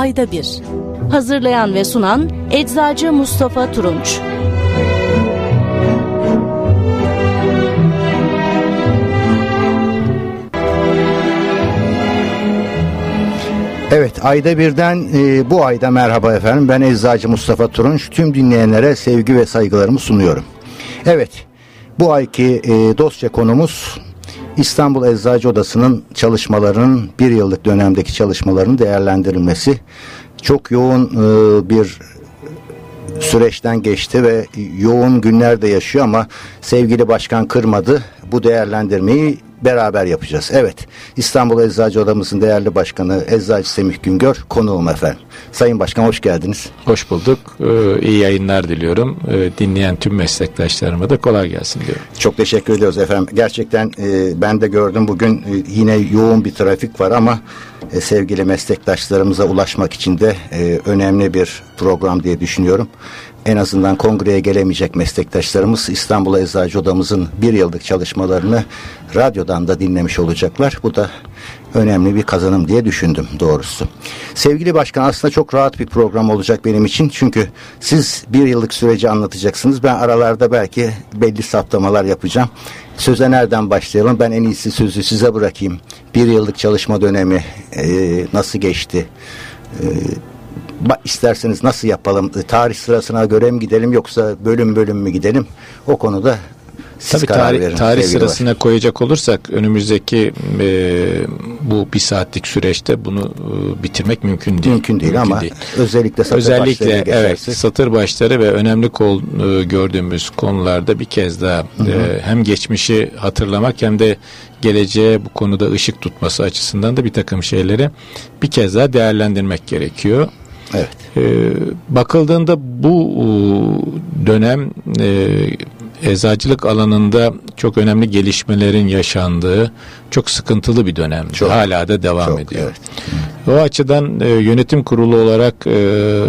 ayda bir. Hazırlayan ve sunan Eczacı Mustafa Turunç. Evet ayda birden e, bu ayda merhaba efendim ben Eczacı Mustafa Turunç tüm dinleyenlere sevgi ve saygılarımı sunuyorum. Evet bu ayki e, dosya konumuz İstanbul Eczacı Odası'nın çalışmalarının bir yıllık dönemdeki çalışmalarının değerlendirilmesi. Çok yoğun e, bir süreçten geçti ve yoğun günlerde yaşıyor ama sevgili başkan kırmadı. Bu değerlendirmeyi beraber yapacağız. Evet İstanbul Eczacı Odamızın değerli başkanı Eczacı Semih Güngör konuğum efendim. Sayın Başkan hoş geldiniz. Hoş bulduk. Ee, iyi yayınlar diliyorum. Ee, dinleyen tüm meslektaşlarıma da kolay gelsin diyorum. Çok teşekkür ediyoruz efendim. Gerçekten e, ben de gördüm bugün e, yine yoğun bir trafik var ama e, sevgili meslektaşlarımıza ulaşmak için de e, önemli bir program diye düşünüyorum en azından kongreye gelemeyecek meslektaşlarımız İstanbul Eczacı Odamızın bir yıllık çalışmalarını radyodan da dinlemiş olacaklar. Bu da önemli bir kazanım diye düşündüm doğrusu. Sevgili başkan aslında çok rahat bir program olacak benim için. Çünkü siz bir yıllık süreci anlatacaksınız. Ben aralarda belki belli saptamalar yapacağım. Söze nereden başlayalım? Ben en iyisi sözü size bırakayım. Bir yıllık çalışma dönemi e, nasıl geçti? E, isterseniz nasıl yapalım? E, tarih sırasına göre mi gidelim yoksa bölüm bölüm mü gidelim? O konuda siz Tabii karar tarih, verin. tarih sırasına var. koyacak olursak önümüzdeki e, bu bir saatlik süreçte bunu e, bitirmek mümkün değil. Mümkün değil mümkün ama değil. özellikle satır özellikle evet satır başları ve önemli kol e, gördüğümüz konularda bir kez daha hı hı. E, hem geçmişi hatırlamak hem de geleceğe bu konuda ışık tutması açısından da bir takım şeyleri bir kez daha değerlendirmek gerekiyor. Evet. E, bakıldığında bu e, dönem e, eczacılık alanında çok önemli gelişmelerin yaşandığı çok sıkıntılı bir dönem. Çok, Hala da devam çok, ediyor. Evet. O açıdan e, yönetim kurulu olarak e,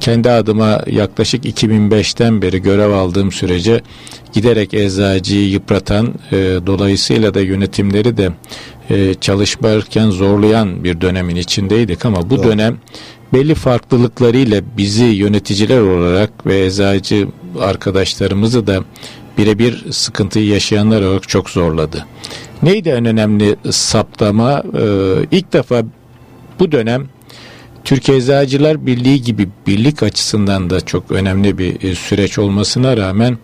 kendi adıma yaklaşık 2005'ten beri görev aldığım sürece giderek eczacıyı yıpratan e, dolayısıyla da yönetimleri de e, çalışmarken zorlayan bir dönemin içindeydik ama bu Doğru. dönem belli farklılıklarıyla bizi yöneticiler olarak ve eczacı arkadaşlarımızı da birebir sıkıntıyı yaşayanlar olarak çok zorladı. Neydi en önemli saptama? Ee, ilk defa bu dönem Türkiye Eczacılar Birliği gibi birlik açısından da çok önemli bir e, süreç olmasına rağmen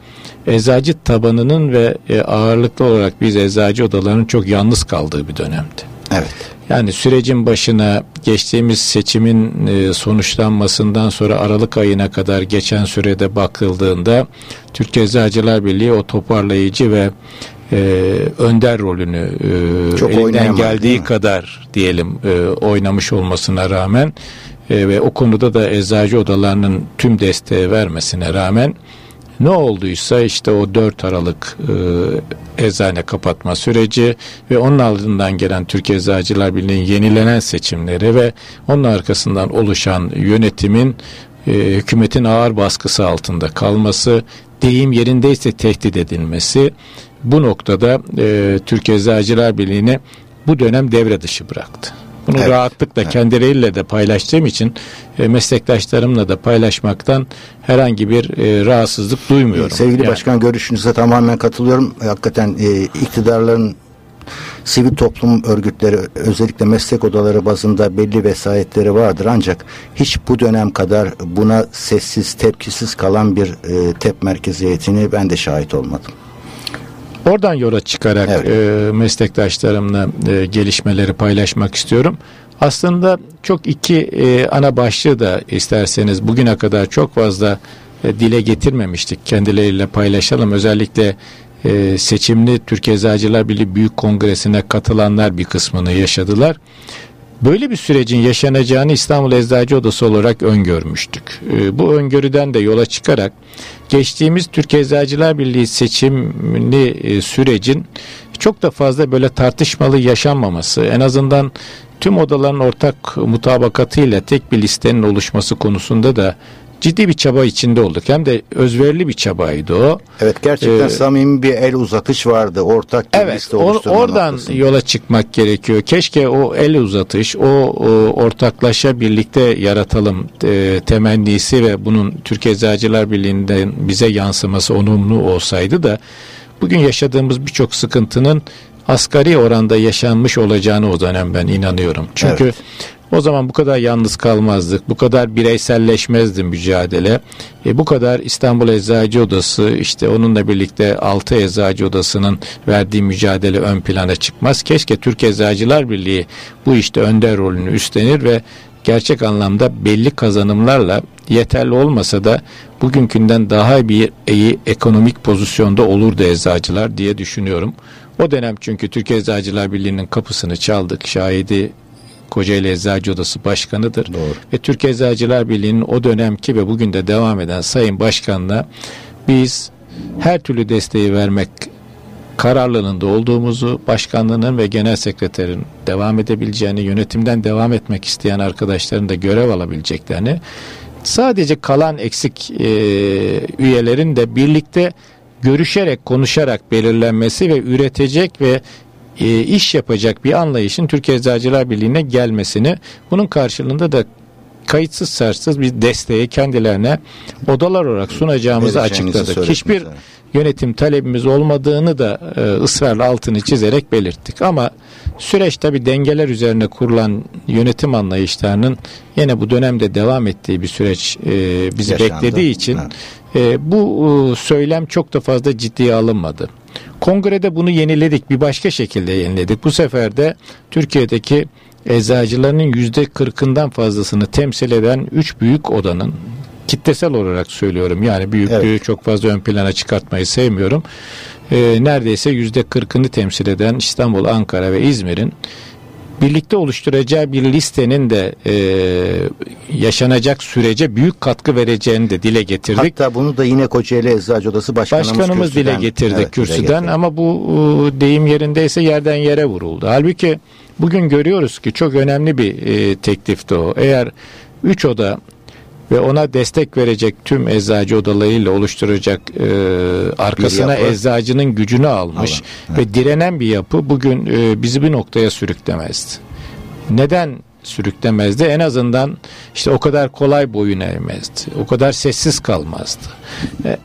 eczacı tabanının ve e, ağırlıklı olarak biz eczacı odalarının çok yalnız kaldığı bir dönemdi. Evet. Yani sürecin başına geçtiğimiz seçimin e, sonuçlanmasından sonra Aralık ayına kadar geçen sürede bakıldığında Türkiye Eczacılar Birliği o toparlayıcı ve e, önder rolünü e, Çok elinden geldiği kadar diyelim e, oynamış olmasına rağmen e, ve o konuda da eczacı odalarının tüm desteği vermesine rağmen ne olduysa işte o 4 Aralık e, eczane kapatma süreci ve onun ardından gelen Türkiye Eczacılar Birliği'nin yenilenen seçimleri ve onun arkasından oluşan yönetimin e, hükümetin ağır baskısı altında kalması, deyim yerindeyse tehdit edilmesi bu noktada e, Türkiye Eczacılar Birliği'ni bu dönem devre dışı bıraktı. Bunu evet. rahatlıkla evet. kendileriyle de paylaştığım için e, meslektaşlarımla da paylaşmaktan herhangi bir e, rahatsızlık duymuyorum. Sevgili yani. Başkan görüşünüze tamamen katılıyorum. Hakikaten e, iktidarların sivil toplum örgütleri özellikle meslek odaları bazında belli vesayetleri vardır ancak hiç bu dönem kadar buna sessiz tepkisiz kalan bir e, tep merkeziyetini ben de şahit olmadım. Oradan yola çıkarak evet. e, meslektaşlarımla e, gelişmeleri paylaşmak istiyorum. Aslında çok iki e, ana başlığı da isterseniz bugüne kadar çok fazla e, dile getirmemiştik. Kendileriyle paylaşalım. Özellikle e, seçimli Türkiye Eczacılar Birliği Büyük Kongresi'ne katılanlar bir kısmını yaşadılar. Böyle bir sürecin yaşanacağını İstanbul Eczacı Odası olarak öngörmüştük. E, bu öngörüden de yola çıkarak geçtiğimiz Türkiye Eczacılar Birliği seçimli e, sürecin çok da fazla böyle tartışmalı yaşanmaması en azından tüm odaların ortak mutabakatıyla tek bir listenin oluşması konusunda da ciddi bir çaba içinde olduk. Hem de özverili bir çabaydı o. Evet gerçekten ee, samimi bir el uzatış vardı. Ortak bir evet, liste oradan noktasında. yola çıkmak gerekiyor. Keşke o el uzatış, o, o ortaklaşa birlikte yaratalım e, temennisi ve bunun Türkiye Eczacılar Birliği'nden bize yansıması onumlu olsaydı da bugün yaşadığımız birçok sıkıntının asgari oranda yaşanmış olacağını o dönem ben inanıyorum. Çünkü evet. O zaman bu kadar yalnız kalmazdık. Bu kadar bireyselleşmezdi mücadele. E, bu kadar İstanbul Eczacı Odası işte onunla birlikte 6 Eczacı Odası'nın verdiği mücadele ön plana çıkmaz. Keşke Türk Eczacılar Birliği bu işte önder rolünü üstlenir ve gerçek anlamda belli kazanımlarla yeterli olmasa da bugünkünden daha bir iyi ekonomik pozisyonda olurdu eczacılar diye düşünüyorum. O dönem çünkü Türkiye Eczacılar Birliği'nin kapısını çaldık. Şahidi Kocaeli Eczacı Odası Başkanı'dır. Doğru. Ve Türk Eczacılar Birliği'nin o dönemki ve bugün de devam eden Sayın Başkan'la biz her türlü desteği vermek kararlılığında olduğumuzu, başkanlığının ve genel sekreterin devam edebileceğini, yönetimden devam etmek isteyen arkadaşların da görev alabileceklerini, sadece kalan eksik e, üyelerin de birlikte görüşerek, konuşarak belirlenmesi ve üretecek ve e, iş yapacak bir anlayışın Türkiye Eczacılar Birliği'ne gelmesini bunun karşılığında da kayıtsız şartsız bir desteği kendilerine odalar olarak sunacağımızı açıkladık. Hiçbir yönetim talebimiz olmadığını da e, ısrarla altını çizerek belirttik. Ama süreç tabi dengeler üzerine kurulan yönetim anlayışlarının yine bu dönemde devam ettiği bir süreç e, bizi Yaşandı. beklediği için e, bu e, söylem çok da fazla ciddiye alınmadı. Kongrede bunu yeniledik. Bir başka şekilde yeniledik. Bu sefer de Türkiye'deki eczacılarının yüzde kırkından fazlasını temsil eden üç büyük odanın kitlesel olarak söylüyorum. Yani büyüklüğü evet. çok fazla ön plana çıkartmayı sevmiyorum. Ee, neredeyse yüzde kırkını temsil eden İstanbul, Ankara ve İzmir'in birlikte oluşturacağı bir listenin de e, yaşanacak sürece büyük katkı vereceğini de dile getirdik. Hatta bunu da yine Kocaeli Eczacı Odası Başkanımız, Başkanımız dile getirdik evet, kürsüden dile ama bu e, deyim yerindeyse yerden yere vuruldu. Halbuki bugün görüyoruz ki çok önemli bir e, teklifti o. Eğer üç oda ve ona destek verecek tüm eczacı odalarıyla oluşturacak e, arkasına eczacının gücünü almış Alın, evet. ve direnen bir yapı bugün e, bizi bir noktaya sürüklemezdi. Neden sürüklemezdi? En azından işte o kadar kolay boyun eğmezdi. O kadar sessiz kalmazdı. E,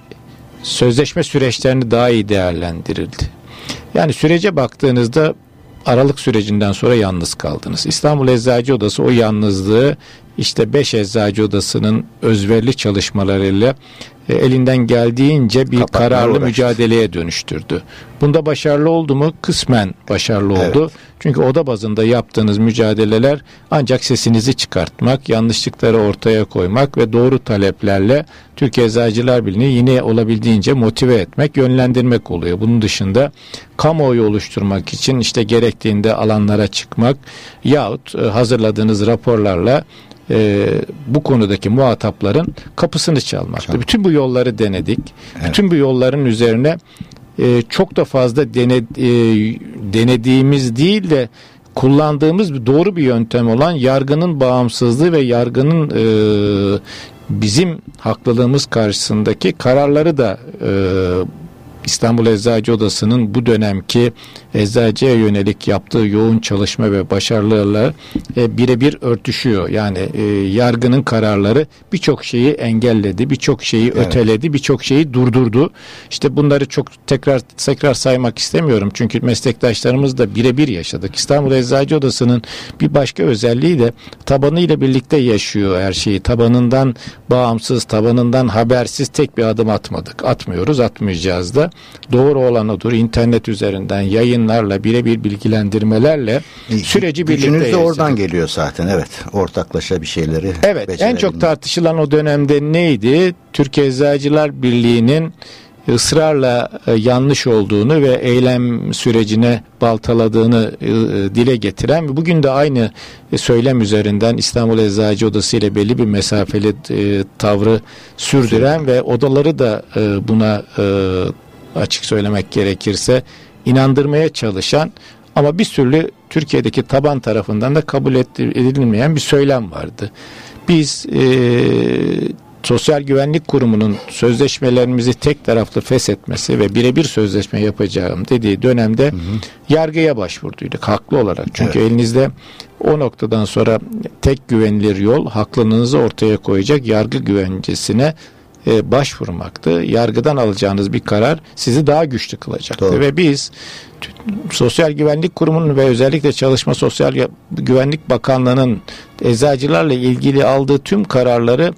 sözleşme süreçlerini daha iyi değerlendirildi. Yani sürece baktığınızda Aralık sürecinden sonra yalnız kaldınız. İstanbul Eczacı Odası o yalnızlığı işte 5 eczacı odasının özverili çalışmalarıyla e, elinden geldiğince bir Kapatma kararlı uğraştı. mücadeleye dönüştürdü. Bunda başarılı oldu mu? Kısmen başarılı oldu. Evet. Çünkü oda bazında yaptığınız mücadeleler ancak sesinizi çıkartmak, yanlışlıkları ortaya koymak ve doğru taleplerle Türkiye Eczacılar Birliği'ni yine olabildiğince motive etmek, yönlendirmek oluyor. Bunun dışında kamuoyu oluşturmak için işte gerektiğinde alanlara çıkmak yahut e, hazırladığınız raporlarla e, bu konudaki muhatapların kapısını çalmaktı. Çok. Bütün bu yolları denedik. Evet. Bütün bu yolların üzerine e, çok da fazla dene, e, denediğimiz değil de kullandığımız bir doğru bir yöntem olan yargının bağımsızlığı ve yargının e, bizim haklılığımız karşısındaki kararları da e, İstanbul Eczacı Odası'nın bu dönemki eczacıya yönelik yaptığı yoğun çalışma ve başarılarla e, birebir örtüşüyor. Yani e, yargının kararları birçok şeyi engelledi, birçok şeyi evet. öteledi, birçok şeyi durdurdu. İşte bunları çok tekrar tekrar saymak istemiyorum. Çünkü meslektaşlarımız da birebir yaşadık. İstanbul Eczacı Odası'nın bir başka özelliği de tabanıyla birlikte yaşıyor her şeyi. Tabanından bağımsız, tabanından habersiz tek bir adım atmadık. Atmıyoruz, atmayacağız da doğru olan odur. İnternet üzerinden yayınlarla birebir bilgilendirmelerle e, süreci birlikte Gücünüz de oradan geliyor zaten evet. Ortaklaşa bir şeyleri Evet en çok tartışılan o dönemde neydi? Türkiye Eczacılar Birliği'nin ısrarla e, yanlış olduğunu ve eylem sürecine baltaladığını e, dile getiren bugün de aynı söylem üzerinden İstanbul Eczacı Odası ile belli bir mesafeli tavrı sürdüren ve odaları da buna açık söylemek gerekirse inandırmaya çalışan ama bir türlü Türkiye'deki taban tarafından da kabul edilmeyen bir söylem vardı. Biz e, Sosyal Güvenlik Kurumu'nun sözleşmelerimizi tek taraflı feshetmesi ve birebir sözleşme yapacağım dediği dönemde hı hı. yargıya başvurduyduk haklı olarak. Çünkü evet. elinizde o noktadan sonra tek güvenilir yol haklılığınızı ortaya koyacak yargı güvencesine e, başvurmaktı. Yargıdan alacağınız bir karar sizi daha güçlü kılacaktı. Doğru. Ve biz Sosyal Güvenlik Kurumu'nun ve özellikle Çalışma Sosyal Güvenlik Bakanlığı'nın eczacılarla ilgili aldığı tüm kararları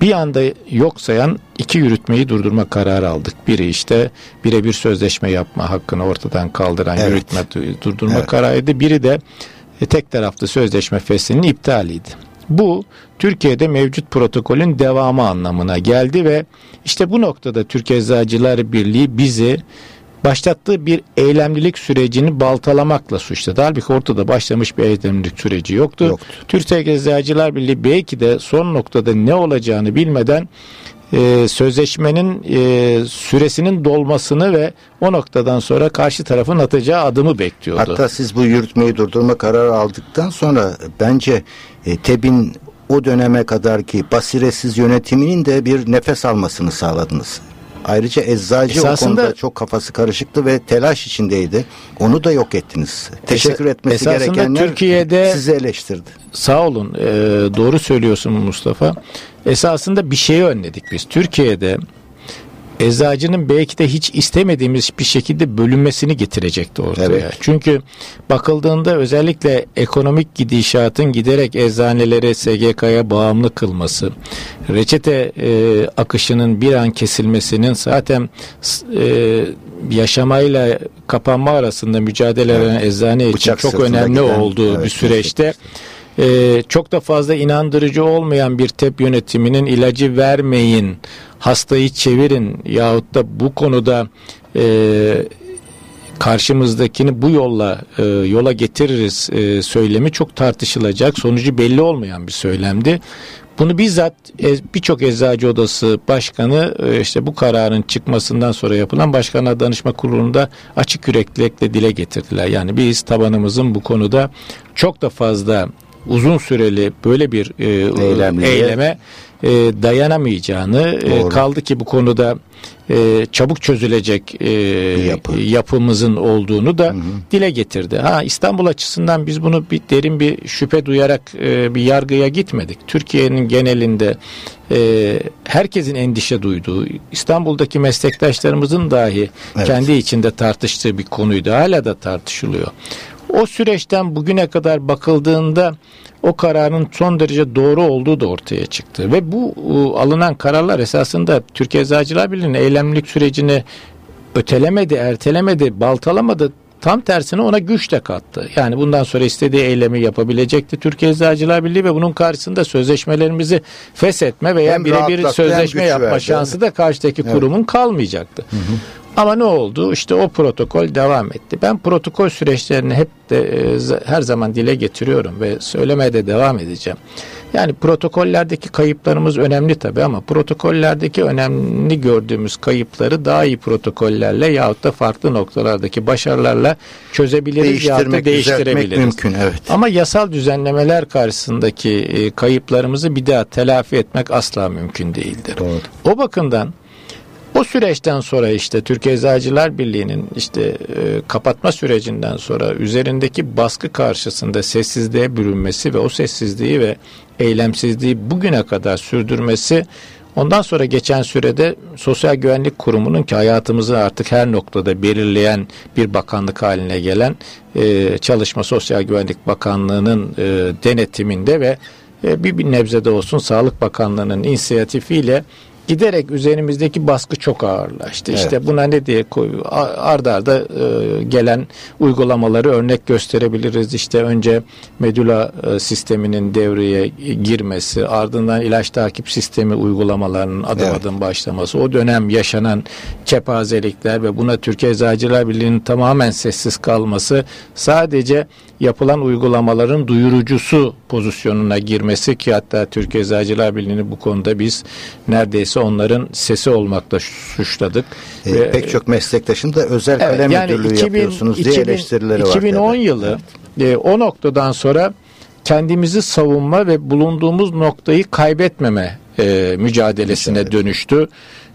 bir anda yok sayan iki yürütmeyi durdurma kararı aldık. Biri işte birebir sözleşme yapma hakkını ortadan kaldıran evet. yürütme durdurma evet. kararıydı. Biri de e, tek taraflı sözleşme feslinin iptaliydi. Bu Türkiye'de mevcut protokolün devamı anlamına geldi ve işte bu noktada Türk Eczacılar Birliği bizi başlattığı bir eylemlilik sürecini baltalamakla suçladı. Halbuki ortada başlamış bir eylemlilik süreci yoktu. yoktu. Türkiye Eczacılar Birliği belki de son noktada ne olacağını bilmeden e, sözleşmenin e, süresinin dolmasını ve o noktadan sonra karşı tarafın atacağı adımı bekliyordu. Hatta siz bu yürütmeyi durdurma kararı aldıktan sonra bence e, TEB'in o döneme kadar ki basiretsiz yönetiminin de bir nefes almasını sağladınız. Ayrıca eczacı esasında, o konuda çok kafası karışıktı ve telaş içindeydi. Onu da yok ettiniz. Teşekkür etmesi gerekenler Türkiye'de sizi eleştirdi. Sağ olun. E, doğru söylüyorsun Mustafa. Esasında bir şeyi önledik biz. Türkiye'de eczacının belki de hiç istemediğimiz bir şekilde bölünmesini getirecekti ortaya. Evet. Çünkü bakıldığında özellikle ekonomik gidişatın giderek eczaneleri SGK'ya bağımlı kılması, reçete e, akışının bir an kesilmesinin zaten e, yaşamayla kapanma arasında mücadele eden evet. eczane için Bıçak çok önemli giden, olduğu evet, bir süreçte e, çok da fazla inandırıcı olmayan bir tep yönetiminin ilacı vermeyin hastayı çevirin yahut da bu konuda e, karşımızdakini bu yolla e, yola getiririz e, söylemi çok tartışılacak sonucu belli olmayan bir söylemdi. Bunu bizzat birçok eczacı odası başkanı e, işte bu kararın çıkmasından sonra yapılan başkanlar danışma kurulunda açık yüreklilikle dile getirdiler. Yani biz tabanımızın bu konuda çok da fazla uzun süreli böyle bir e, eyleme e, dayanamayacağını e, kaldı ki bu konuda e, çabuk çözülecek e, Yapı. yapımızın olduğunu da hı hı. dile getirdi. Ha İstanbul açısından biz bunu bir derin bir şüphe duyarak e, bir yargıya gitmedik. Türkiye'nin genelinde e, herkesin endişe duyduğu, İstanbul'daki meslektaşlarımızın dahi evet. kendi içinde tartıştığı bir konuydu. Hala da tartışılıyor. O süreçten bugüne kadar bakıldığında o kararın son derece doğru olduğu da ortaya çıktı. Ve bu alınan kararlar esasında Türkiye Eczacılar Birliği'nin eylemlilik sürecini ötelemedi, ertelemedi, baltalamadı. Tam tersine ona güç de kattı. Yani bundan sonra istediği eylemi yapabilecekti Türkiye Eczacılar Birliği ve bunun karşısında sözleşmelerimizi feshetme veya birebir sözleşme yapma verdi. şansı da karşıdaki evet. kurumun kalmayacaktı. Hı hı. Ama ne oldu? İşte o protokol devam etti. Ben protokol süreçlerini hep de e, her zaman dile getiriyorum ve söylemeye de devam edeceğim. Yani protokollerdeki kayıplarımız önemli tabi ama protokollerdeki önemli gördüğümüz kayıpları daha iyi protokollerle yahut da farklı noktalardaki başarılarla çözebiliriz yahut da değiştirebiliriz. mümkün evet. Ama yasal düzenlemeler karşısındaki e, kayıplarımızı bir daha telafi etmek asla mümkün değildir. Doğru. O bakımdan o süreçten sonra işte Türkiye Eczacılar Birliği'nin işte e, kapatma sürecinden sonra üzerindeki baskı karşısında sessizliğe bürünmesi ve o sessizliği ve eylemsizliği bugüne kadar sürdürmesi Ondan sonra geçen sürede Sosyal Güvenlik Kurumu'nun ki hayatımızı artık her noktada belirleyen bir bakanlık haline gelen e, Çalışma Sosyal Güvenlik Bakanlığı'nın e, denetiminde ve e, bir, bir nebzede olsun Sağlık Bakanlığı'nın inisiyatifiyle giderek üzerimizdeki baskı çok ağırlaştı. Evet. İşte buna ne diye ardarda arda e, gelen uygulamaları örnek gösterebiliriz. İşte önce medula e, sisteminin devreye girmesi, ardından ilaç takip sistemi uygulamalarının adım evet. adım başlaması, o dönem yaşanan kepazelikler ve buna Türkiye Eczacılar Birliği'nin tamamen sessiz kalması sadece yapılan uygulamaların duyurucusu pozisyonuna girmesi ki hatta Türkiye Eczacılar Birliği'ni bu konuda biz neredeyse onların sesi olmakla suçladık. E, Ve, pek çok meslektaşın da özel evet, kalem yani müdürlüğü 2000, yapıyorsunuz 2000, diye eleştirileri 2010 var. 2010 yılı evet. e, o noktadan sonra kendimizi savunma ve bulunduğumuz noktayı kaybetmeme e, mücadelesine Mücadele. dönüştü.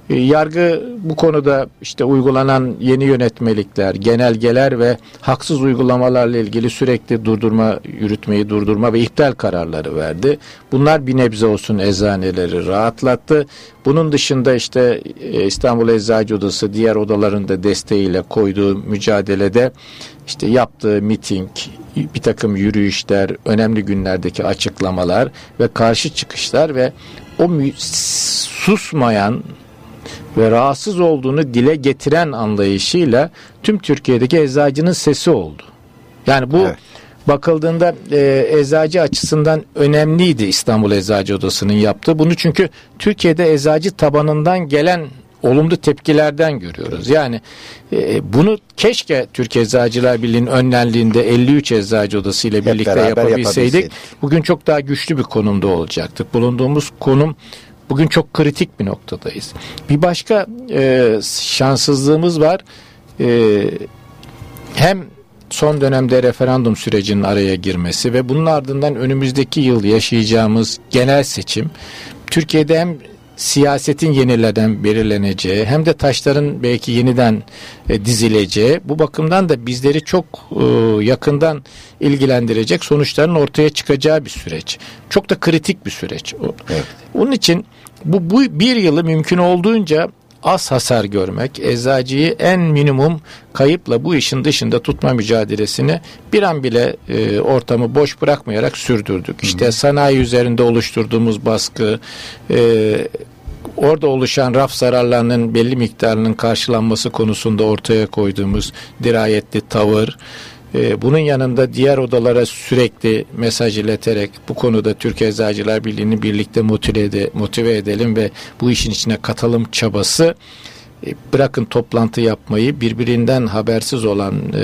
E, yargı bu konuda işte uygulanan yeni yönetmelikler, genelgeler ve haksız uygulamalarla ilgili sürekli durdurma, yürütmeyi durdurma ve iptal kararları verdi. Bunlar bir nebze olsun eczaneleri rahatlattı. Bunun dışında işte e, İstanbul Eczacı Odası diğer odaların da desteğiyle koyduğu mücadelede işte yaptığı miting, bir takım yürüyüşler, önemli günlerdeki açıklamalar ve karşı çıkışlar ve o susmayan ve rahatsız olduğunu dile getiren anlayışıyla tüm Türkiye'deki eczacının sesi oldu. Yani bu evet. bakıldığında e, eczacı açısından önemliydi İstanbul Eczacı Odası'nın yaptığı. Bunu çünkü Türkiye'de eczacı tabanından gelen olumlu tepkilerden görüyoruz. Yani e, bunu keşke Türkiye Eczacılar Birliği'nin önlenliğinde 53 Eczacı Odası ile birlikte yapabilseydik. Bugün çok daha güçlü bir konumda olacaktık. Bulunduğumuz konum Bugün çok kritik bir noktadayız. Bir başka e, şanssızlığımız var. E, hem son dönemde referandum sürecinin araya girmesi ve bunun ardından önümüzdeki yıl yaşayacağımız genel seçim Türkiye'de hem siyasetin yenileden belirleneceği hem de taşların belki yeniden e, dizileceği bu bakımdan da bizleri çok e, yakından ilgilendirecek sonuçların ortaya çıkacağı bir süreç. Çok da kritik bir süreç. Evet. Onun için bu, bu bir yılı mümkün olduğunca az hasar görmek, eczacıyı en minimum kayıpla bu işin dışında tutma mücadelesini bir an bile e, ortamı boş bırakmayarak sürdürdük. İşte hı sanayi üzerinde oluşturduğumuz baskı, e, orada oluşan raf zararlarının belli miktarının karşılanması konusunda ortaya koyduğumuz dirayetli tavır, ee, bunun yanında diğer odalara sürekli mesaj ileterek bu konuda Türkiye Eczacılar Birliği'ni birlikte motive, motive edelim ve bu işin içine katalım çabası e, bırakın toplantı yapmayı birbirinden habersiz olan e,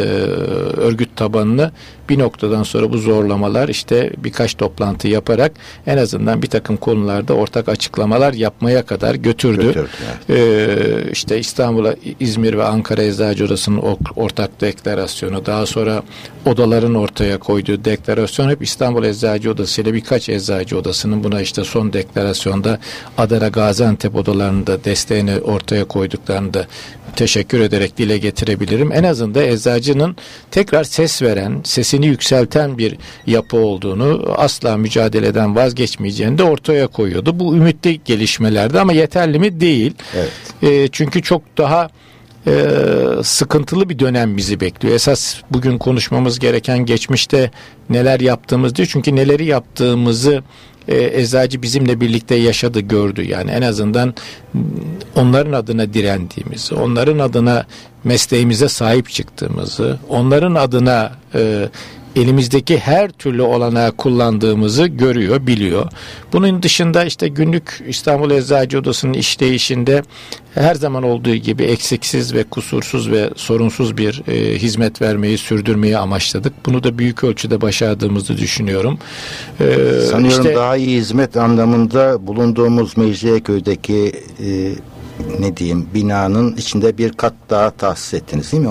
örgüt tabanını bir noktadan sonra bu zorlamalar işte birkaç toplantı yaparak en azından bir takım konularda ortak açıklamalar yapmaya kadar götürdü. götürdü evet. ee, işte İstanbul'a İzmir ve Ankara Eczacı Odası'nın ortak deklarasyonu daha sonra odaların ortaya koyduğu deklarasyon hep İstanbul Eczacı Odası ile birkaç eczacı odasının buna işte son deklarasyonda Adana Gaziantep odalarının da desteğini ortaya koyduklarını da teşekkür ederek dile getirebilirim. En azından eczacının tekrar ses veren, sesini yükselten bir yapı olduğunu, asla mücadeleden vazgeçmeyeceğini de ortaya koyuyordu. Bu ümitli gelişmelerdi ama yeterli mi? Değil. Evet. E, çünkü çok daha e, sıkıntılı bir dönem bizi bekliyor. Esas bugün konuşmamız gereken geçmişte neler yaptığımız değil. Çünkü neleri yaptığımızı e, eczacı bizimle birlikte yaşadı gördü yani en azından onların adına direndiğimizi onların adına mesleğimize sahip çıktığımızı onların adına e, elimizdeki her türlü olanağı kullandığımızı görüyor, biliyor. Bunun dışında işte günlük İstanbul Eczacı Odası'nın işleyişinde her zaman olduğu gibi eksiksiz ve kusursuz ve sorunsuz bir e, hizmet vermeyi sürdürmeyi amaçladık. Bunu da büyük ölçüde başardığımızı düşünüyorum. Ee, Sanıyorum işte, daha iyi hizmet anlamında bulunduğumuz Mecidiyeköy'deki e, ne diyeyim binanın içinde bir kat daha tahsis ettiniz değil mi?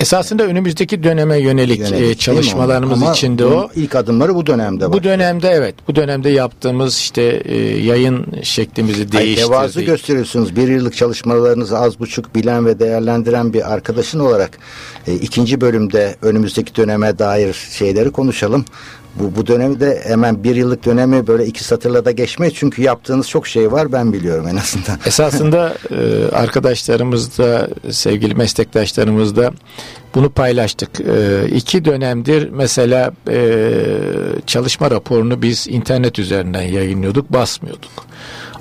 Esasında önümüzdeki döneme yönelik, yönelik e, çalışmalarımız içinde o. ilk adımları bu dönemde var. Bu dönemde evet. Bu dönemde yaptığımız işte e, yayın şeklimizi değiştirdik. Tevazu gösteriyorsunuz. Bir yıllık çalışmalarınızı az buçuk bilen ve değerlendiren bir arkadaşın olarak e, ikinci bölümde önümüzdeki döneme dair şeyleri konuşalım. Bu, bu dönemi de hemen bir yıllık dönemi böyle iki satırla da geçmeyiz. Çünkü yaptığınız çok şey var ben biliyorum en azından. Esasında e, arkadaşlarımız da sevgili meslektaşlarımız da bunu paylaştık. E, iki dönemdir mesela e, çalışma raporunu biz internet üzerinden yayınlıyorduk basmıyorduk.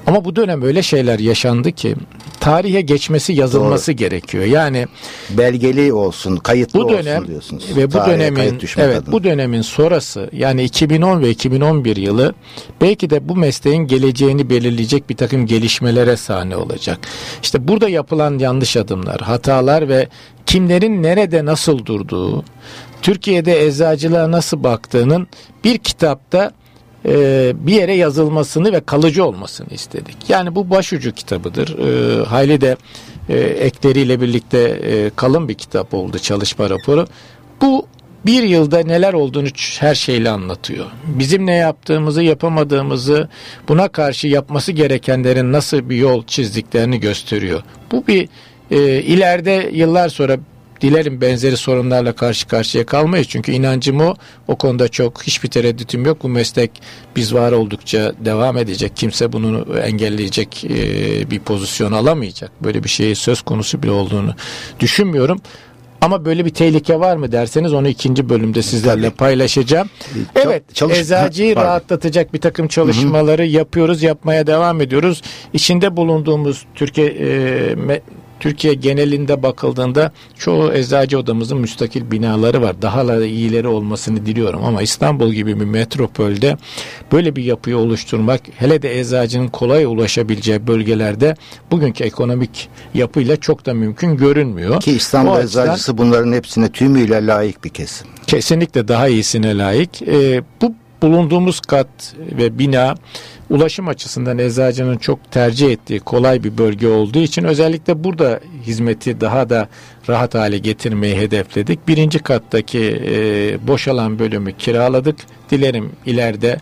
Ama bu dönem öyle şeyler yaşandı ki tarihe geçmesi yazılması Doğru. gerekiyor. Yani belgeli olsun, kayıtlı bu dönem, olsun diyorsunuz. Ve bu Tarihe dönemin evet adına. bu dönemin sonrası yani 2010 ve 2011 yılı belki de bu mesleğin geleceğini belirleyecek bir takım gelişmelere sahne olacak. İşte burada yapılan yanlış adımlar, hatalar ve kimlerin nerede nasıl durduğu, Türkiye'de eczacılığa nasıl baktığının bir kitapta e, bir yere yazılmasını ve kalıcı olmasını istedik. Yani bu başucu kitabıdır. E, hayli de e, ekleriyle birlikte e, kalın bir kitap oldu çalışma raporu. Bu bir yılda neler olduğunu her şeyle anlatıyor. Bizim ne yaptığımızı, yapamadığımızı, buna karşı yapması gerekenlerin nasıl bir yol çizdiklerini gösteriyor. Bu bir e, ileride yıllar sonra dilerim benzeri sorunlarla karşı karşıya kalmayız. Çünkü inancım o. O konuda çok hiçbir tereddütüm yok. Bu meslek biz var oldukça devam edecek. Kimse bunu engelleyecek e, bir pozisyon alamayacak. Böyle bir şey söz konusu bile olduğunu düşünmüyorum. Ama böyle bir tehlike var mı derseniz onu ikinci bölümde sizlerle Tabii. paylaşacağım. Evet, Çalış eczacıyı ha, rahatlatacak bir takım çalışmaları Hı-hı. yapıyoruz, yapmaya devam ediyoruz. İçinde bulunduğumuz Türkiye e, Türkiye genelinde bakıldığında çoğu eczacı odamızın müstakil binaları var. Daha da iyileri olmasını diliyorum ama İstanbul gibi bir metropolde böyle bir yapıyı oluşturmak hele de eczacının kolay ulaşabileceği bölgelerde bugünkü ekonomik yapıyla çok da mümkün görünmüyor. Ki İstanbul o eczacısı açıdan, bunların hepsine tümüyle layık bir kesim. Kesinlikle daha iyisine layık. Ee, bu bulunduğumuz kat ve bina ulaşım açısından eczacının çok tercih ettiği kolay bir bölge olduğu için özellikle burada hizmeti daha da rahat hale getirmeyi hedefledik. Birinci kattaki e, boşalan bölümü kiraladık. Dilerim ileride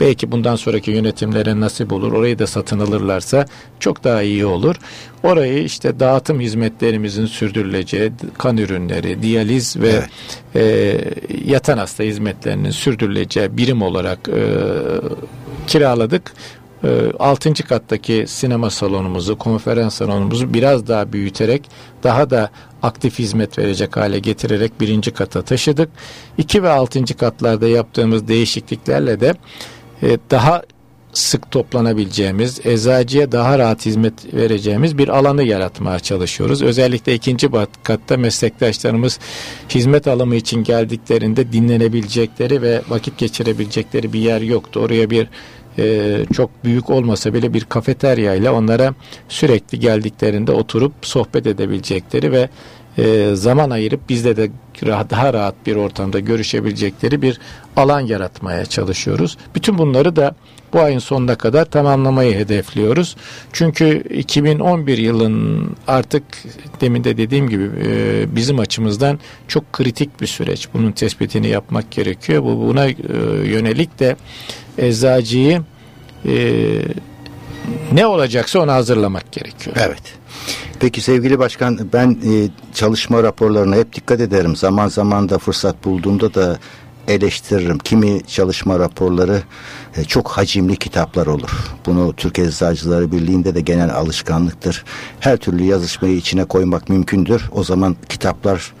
belki bundan sonraki yönetimlere nasip olur. Orayı da satın alırlarsa çok daha iyi olur. Orayı işte dağıtım hizmetlerimizin sürdürüleceği kan ürünleri, diyaliz ve evet. e, yatan hasta hizmetlerinin sürdürüleceği birim olarak e, kiraladık. E, altıncı kattaki sinema salonumuzu, konferans salonumuzu biraz daha büyüterek daha da aktif hizmet verecek hale getirerek birinci kata taşıdık. İki ve altıncı katlarda yaptığımız değişikliklerle de e, daha sık toplanabileceğimiz, eczacıya daha rahat hizmet vereceğimiz bir alanı yaratmaya çalışıyoruz. Özellikle ikinci katta meslektaşlarımız hizmet alımı için geldiklerinde dinlenebilecekleri ve vakit geçirebilecekleri bir yer yoktu. Oraya bir e, çok büyük olmasa bile bir kafeterya ile onlara sürekli geldiklerinde oturup sohbet edebilecekleri ve e, zaman ayırıp bizde de daha rahat bir ortamda görüşebilecekleri bir alan yaratmaya çalışıyoruz. Bütün bunları da bu ayın sonuna kadar tamamlamayı hedefliyoruz. Çünkü 2011 yılın artık demin de dediğim gibi e, bizim açımızdan çok kritik bir süreç. Bunun tespitini yapmak gerekiyor. Bu buna e, yönelik de eczacıyı e, ne olacaksa onu hazırlamak gerekiyor. Evet. Peki sevgili başkan ben e, çalışma raporlarına hep dikkat ederim. Zaman zaman da fırsat bulduğumda da eleştiririm. Kimi çalışma raporları e, çok hacimli kitaplar olur. Bunu Türk Eczacıları Birliği'nde de genel alışkanlıktır. Her türlü yazışmayı içine koymak mümkündür. O zaman kitaplar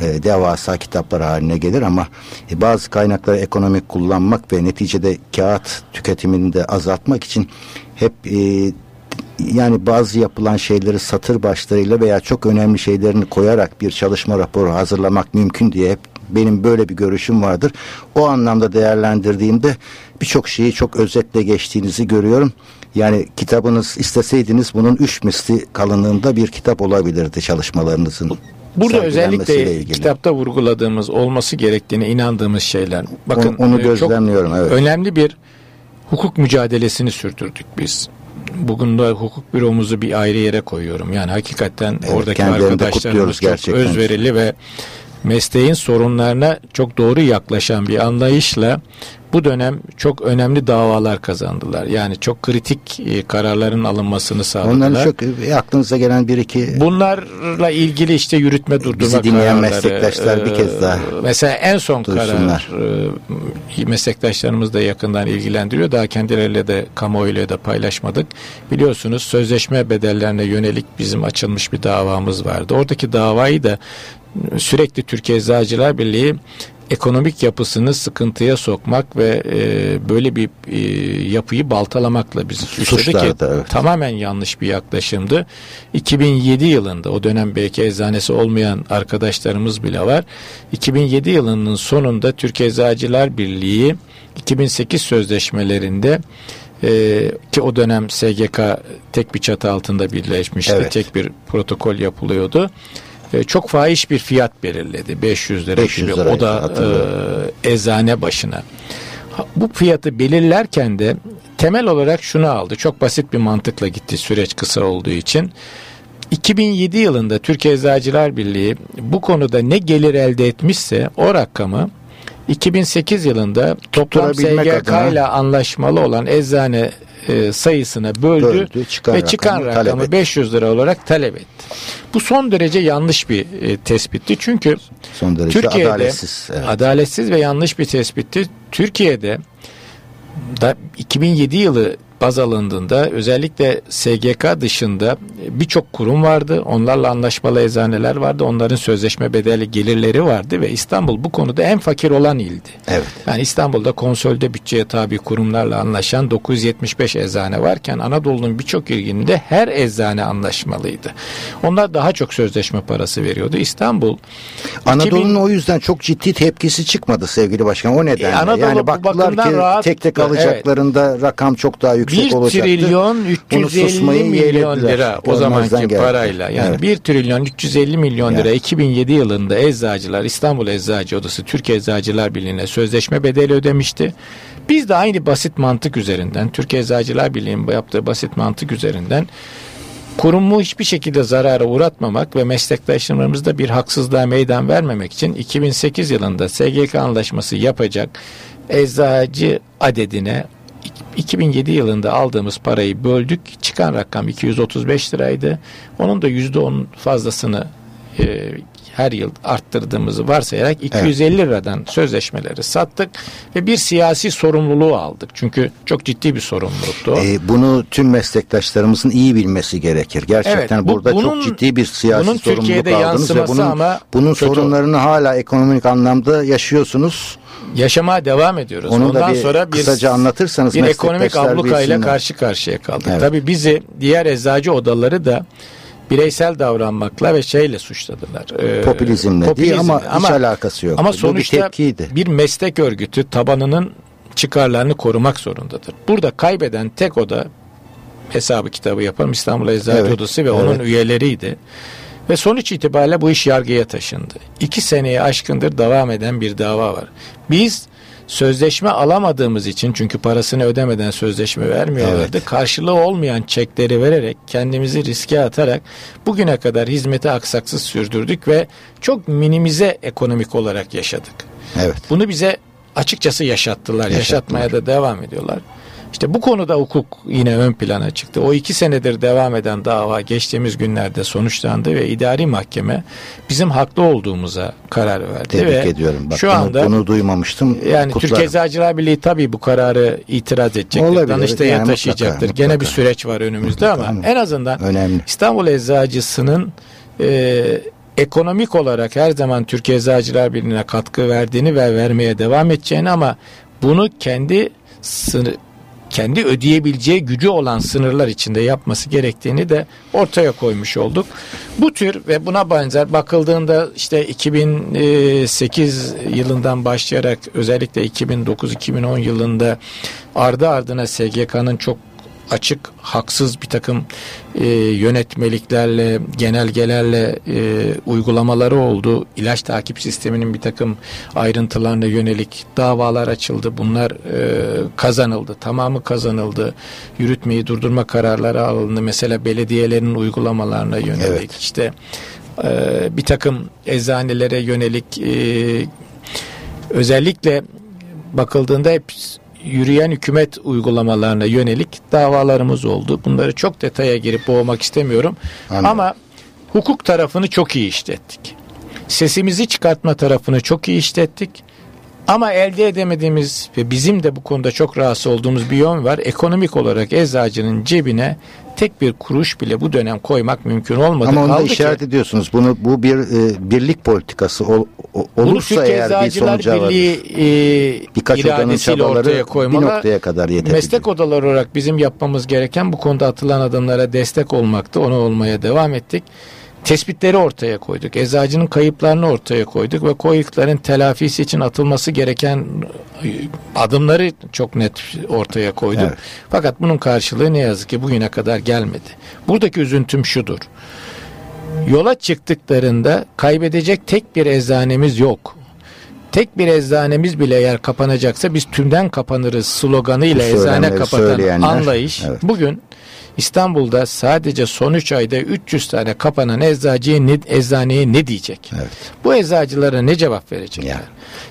e, devasa kitaplar haline gelir ama bazı kaynakları ekonomik kullanmak ve neticede kağıt tüketimini de azaltmak için hep e, yani bazı yapılan şeyleri satır başlarıyla veya çok önemli şeylerini koyarak bir çalışma raporu hazırlamak mümkün diye hep benim böyle bir görüşüm vardır. O anlamda değerlendirdiğimde birçok şeyi çok özetle geçtiğinizi görüyorum. Yani kitabınız isteseydiniz bunun üç misli kalınlığında bir kitap olabilirdi çalışmalarınızın. Burada özellikle kitapta vurguladığımız olması gerektiğine inandığımız şeyler. Bakın onu, onu e, gözlemliyorum. Çok evet. önemli bir hukuk mücadelesini sürdürdük biz. Bugün de hukuk büromuzu bir ayrı yere koyuyorum. Yani hakikaten evet, oradaki arkadaşlarımız çok gerçekten. özverili ve mesleğin sorunlarına çok doğru yaklaşan bir anlayışla bu dönem çok önemli davalar kazandılar. Yani çok kritik e, kararların alınmasını sağladılar. Onların çok e, aklınıza gelen bir iki Bunlarla ilgili işte yürütme durdurma Bizi dinleyen kararları, meslektaşlar bir kez daha Mesela en son duysunlar. karar e, meslektaşlarımız da yakından ilgilendiriyor. Daha kendileriyle de kamuoyuyla da paylaşmadık. Biliyorsunuz sözleşme bedellerine yönelik bizim açılmış bir davamız vardı. Oradaki davayı da sürekli Türkiye Eczacılar Birliği ekonomik yapısını sıkıntıya sokmak ve e, böyle bir e, yapıyı baltalamakla biz suçladık ki evet. tamamen yanlış bir yaklaşımdı. 2007 yılında o dönem belki eczanesi olmayan arkadaşlarımız bile var. 2007 yılının sonunda Türkiye Eczacılar Birliği 2008 sözleşmelerinde ee, ki o dönem SGK tek bir çatı altında birleşmişti. Evet. Tek bir protokol yapılıyordu. E, çok fahiş bir fiyat belirledi. 500 lira 500 gibi. O da e, eczane başına. Bu fiyatı belirlerken de temel olarak şunu aldı. Çok basit bir mantıkla gitti süreç kısa olduğu için. 2007 yılında Türkiye Eczacılar Birliği bu konuda ne gelir elde etmişse o rakamı 2008 yılında toplam SGK ile anlaşmalı olan eczane e, sayısına böldü, böldü çıkan ve çıkan rakamı, rakamı 500 lira olarak talep etti. Bu son derece yanlış bir e, tespitti. Çünkü son derece Türkiye'de adaletsiz, evet. adaletsiz ve yanlış bir tespitti. Türkiye'de da 2007 yılı baz alındığında özellikle SGK dışında birçok kurum vardı. Onlarla anlaşmalı eczaneler vardı. Onların sözleşme bedeli gelirleri vardı ve İstanbul bu konuda en fakir olan ildi. Evet. Yani İstanbul'da konsolde bütçeye tabi kurumlarla anlaşan 975 eczane varken Anadolu'nun birçok ilginde her eczane anlaşmalıydı. Onlar daha çok sözleşme parası veriyordu. İstanbul Anadolu'nun 2000... o yüzden çok ciddi tepkisi çıkmadı sevgili başkan. O nedenle. E, Anadolu yani baktılar ki rahat, tek tek alacaklarında evet. rakam çok daha yüksek yüksek 1 olacaktı. trilyon 350 milyon lira o zamanki geldi. parayla. Yani evet. 1 trilyon 350 milyon lira evet. 2007 yılında eczacılar İstanbul Eczacı Odası Türkiye Eczacılar Birliği'ne sözleşme bedeli ödemişti. Biz de aynı basit mantık üzerinden Türkiye Eczacılar Birliği'nin yaptığı basit mantık üzerinden kurumu hiçbir şekilde zarara uğratmamak ve meslektaşlarımızda bir haksızlığa meydan vermemek için 2008 yılında SGK anlaşması yapacak eczacı adedine 2007 yılında aldığımız parayı böldük. Çıkan rakam 235 liraydı. Onun da %10 fazlasını e, her yıl arttırdığımızı varsayarak 250 evet. liradan sözleşmeleri sattık ve bir siyasi sorumluluğu aldık. Çünkü çok ciddi bir sorumluluktu. E, bunu tüm meslektaşlarımızın iyi bilmesi gerekir. Gerçekten evet, bu, burada bunun, çok ciddi bir siyasi bunun sorumluluk Türkiye'de aldınız ve bunun, ama bunun sorunlarını hala ekonomik anlamda yaşıyorsunuz yaşamaya devam ediyoruz. Onu Ondan da bir sonra bir, kısaca anlatırsanız bir ekonomik ablukayla karşı karşıya kaldık. Evet. Tabii bizi diğer eczacı odaları da bireysel davranmakla ve şeyle suçladılar. Ee, Popülizmle popülizm. değil ama, ama hiç alakası yok. Ama sonuçta bir, bir meslek örgütü tabanının çıkarlarını korumak zorundadır. Burada kaybeden tek oda hesabı kitabı yapan İstanbul Eczacı evet, Odası ve evet. onun üyeleriydi. Ve sonuç itibariyle bu iş yargıya taşındı. İki seneye aşkındır devam eden bir dava var. Biz sözleşme alamadığımız için çünkü parasını ödemeden sözleşme vermiyorlardı. Evet. Karşılığı olmayan çekleri vererek kendimizi riske atarak bugüne kadar hizmeti aksaksız sürdürdük ve çok minimize ekonomik olarak yaşadık. Evet. Bunu bize açıkçası yaşattılar. Yaşattılar. Yaşatmaya da devam ediyorlar. İşte bu konuda hukuk yine ön plana çıktı. O iki senedir devam eden dava geçtiğimiz günlerde sonuçlandı ve idari mahkeme bizim haklı olduğumuza karar verdi. Tebrik ve ediyorum. Bak, şu bunu, anda bunu duymamıştım. Yani Kutlarım. Türkiye Eczacılar Birliği tabii bu kararı itiraz edecektir. Olabilir. Danıştay'a yani taşıyacaktır. Mutlaka, Gene mutlaka. bir süreç var önümüzde mutlaka, ama en azından önemli. İstanbul Eczacısı'nın e, ekonomik olarak her zaman Türkiye Eczacılar Birliği'ne katkı verdiğini ve vermeye devam edeceğini ama bunu kendi sınır kendi ödeyebileceği gücü olan sınırlar içinde yapması gerektiğini de ortaya koymuş olduk. Bu tür ve buna benzer bakıldığında işte 2008 yılından başlayarak özellikle 2009-2010 yılında ardı ardına SGK'nın çok açık, haksız bir takım e, yönetmeliklerle, genelgelerle e, uygulamaları oldu. İlaç takip sisteminin bir takım ayrıntılarına yönelik davalar açıldı. Bunlar e, kazanıldı. Tamamı kazanıldı. Yürütmeyi durdurma kararları alındı. Mesela belediyelerin uygulamalarına yönelik. Evet. işte e, bir takım eczanelere yönelik e, özellikle bakıldığında hep yürüyen hükümet uygulamalarına yönelik davalarımız oldu. Bunları çok detaya girip boğmak istemiyorum. Anladım. Ama hukuk tarafını çok iyi işlettik. Sesimizi çıkartma tarafını çok iyi işlettik. Ama elde edemediğimiz ve bizim de bu konuda çok rahatsız olduğumuz bir yön var. Ekonomik olarak eczacının cebine tek bir kuruş bile bu dönem koymak mümkün olmadı. Ama onu işaret ki, ediyorsunuz. Bunu bu bir e, birlik politikası ol, o, olursa eğer bir sonuca Birliği, e, Birkaç odanın çabaları ortaya koymalı. bir noktaya kadar yetebilir. Meslek odaları olarak bizim yapmamız gereken bu konuda atılan adımlara destek olmaktı. Onu olmaya devam ettik tespitleri ortaya koyduk. Eczacının kayıplarını ortaya koyduk ve kayıpların telafisi için atılması gereken adımları çok net ortaya koyduk. Evet. Fakat bunun karşılığı ne yazık ki bugüne kadar gelmedi. Buradaki üzüntüm şudur. Yola çıktıklarında kaybedecek tek bir eczanemiz yok. Tek bir eczanemiz bile eğer kapanacaksa biz tümden kapanırız sloganıyla Bu eczane kapatan anlayış evet. bugün İstanbul'da sadece son 3 ayda 300 tane kapanan eczacıya ne, eczaneye ne diyecek? Evet. Bu eczacılara ne cevap verecekler? Yani.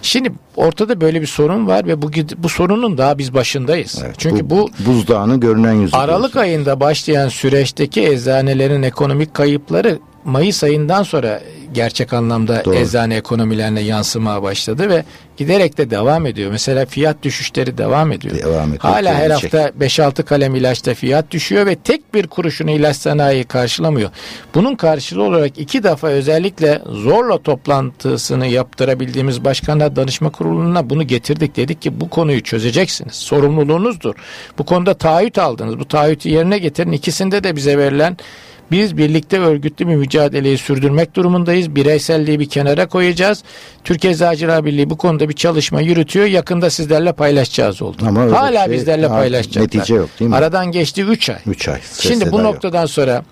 Şimdi ortada böyle bir sorun var ve bu bu sorunun daha biz başındayız. Evet, Çünkü bu, buzdağının görünen yüzü. Aralık diyorsun. ayında başlayan süreçteki eczanelerin ekonomik kayıpları Mayıs ayından sonra gerçek anlamda Doğru. eczane ekonomilerine yansımaya başladı ve giderek de devam ediyor. Mesela fiyat düşüşleri devam ediyor. Devam ediyor. Hala her Gelecek. hafta 5-6 kalem ilaçta fiyat düşüyor ve tek bir kuruşunu ilaç sanayi karşılamıyor. Bunun karşılığı olarak iki defa özellikle zorla toplantısını yaptırabildiğimiz başkanlar danışma kuruluna bunu getirdik. Dedik ki bu konuyu çözeceksiniz. Sorumluluğunuzdur. Bu konuda taahhüt aldınız. Bu taahhütü yerine getirin. İkisinde de bize verilen biz birlikte örgütlü bir mücadeleyi sürdürmek durumundayız. Bireyselliği bir kenara koyacağız. Türkiye Eczacılar Birliği bu konuda bir çalışma yürütüyor. Yakında sizlerle paylaşacağız oldu. Ama Hala şey- bizlerle paylaşacaklar. netice yok, değil mi? Aradan geçti 3 ay. 3 ay. Şimdi bu seda yok. noktadan sonra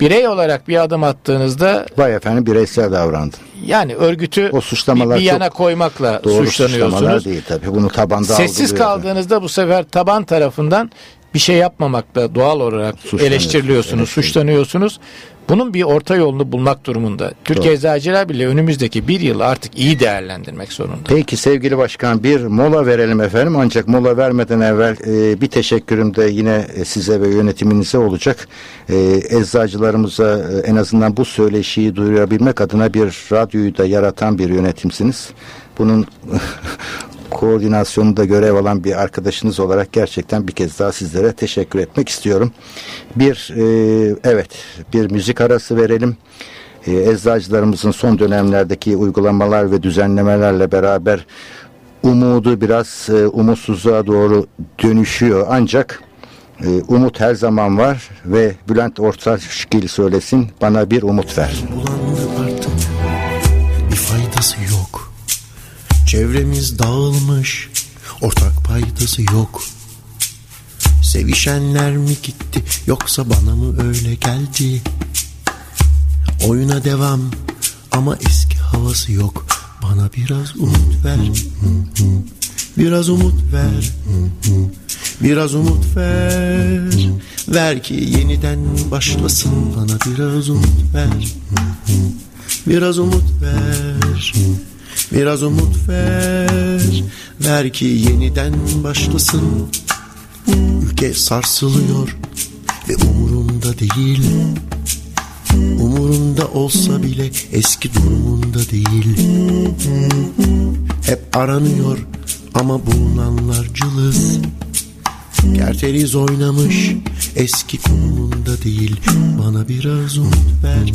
birey olarak bir adım attığınızda Vay efendim bireysel davrandın. yani örgütü O suçlamalar bir, yana koymakla Doğru suçlamalar suçlanıyorsunuz. değil tabii. Bunu tabanda Sessiz kaldığınızda bu sefer taban tarafından bir şey yapmamakla doğal olarak Suçlanıyorsunuz, eleştiriliyorsunuz, eleştiriliyor. suçlanıyorsunuz. Bunun bir orta yolunu bulmak durumunda. Türkiye Doğru. Eczacılar Birliği önümüzdeki bir yıl artık iyi değerlendirmek zorunda. Peki sevgili başkan bir mola verelim efendim ancak mola vermeden evvel e, bir teşekkürüm de yine e, size ve yönetiminize olacak. E, eczacılarımıza e, en azından bu söyleşiyi duyurabilmek adına bir radyoyu da yaratan bir yönetimsiniz. Bunun koordinasyonunda görev alan bir arkadaşınız olarak gerçekten bir kez daha sizlere teşekkür etmek istiyorum. Bir e, evet bir müzik arası verelim. E, eczacılarımızın son dönemlerdeki uygulamalar ve düzenlemelerle beraber umudu biraz e, umutsuzluğa doğru dönüşüyor ancak e, umut her zaman var ve Bülent Ortaçgil söylesin bana bir umut ver. bulandı Çevremiz dağılmış Ortak paydası yok Sevişenler mi gitti Yoksa bana mı öyle geldi Oyuna devam Ama eski havası yok Bana biraz umut ver. Biraz umut ver. Biraz umut ver Ver ki yeniden başlasın Bana biraz umut ver. Biraz umut ver Biraz umut ver Ver ki yeniden başlasın. Ülke sarsılıyor Ve umurunda değil. Umurunda olsa bile eski durumunda değil. Hep aranıyor ama bulunanlar cılız. Kerteriz oynamış eski konumunda değil. Bana biraz umut ver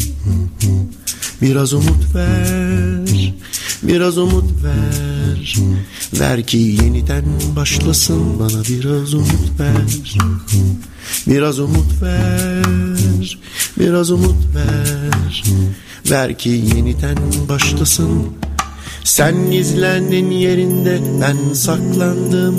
Biraz umut ver Biraz umut ver. Ver ki yeniden başlasın Bana biraz umut ver. Biraz umut ver. Biraz umut ver. Ver ki yeniden başlasın. Sen gizlendin yerinde Ben saklandım.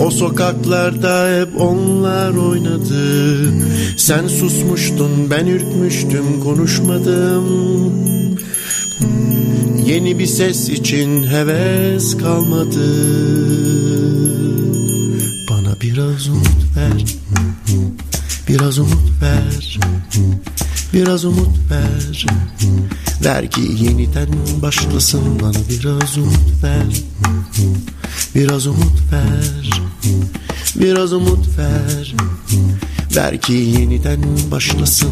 O sokaklarda hep onlar oynadı. Sen susmuştun ben ürkmüştüm konuşmadım Yeni bir ses için heves kalmadı. Bana biraz umut ver. Biraz umut ver. Biraz umut ver. Ver ki yeniden başlasın. Bana biraz umut ver. Biraz umut ver. Biraz umut ver. Ver ki yeniden başlasın.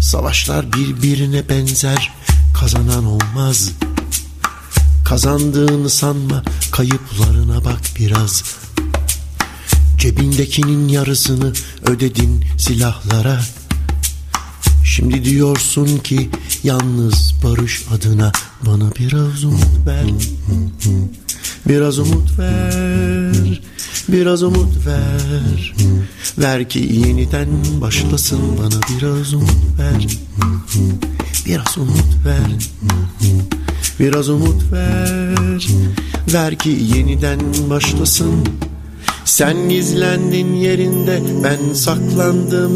Savaşlar birbirine benzer Kazanan olmaz Kazandığını sanma Kayıplarına bak biraz Cebindekinin yarısını ödedin silahlara Şimdi diyorsun ki yalnız barış adına bana biraz umut ver. Biraz umut ver. Biraz umut ver. Ver ki yeniden başlasın bana biraz umut ver. Biraz umut ver. Biraz umut ver. Ver ki yeniden başlasın. Sen gizlendin yerinde ben saklandım.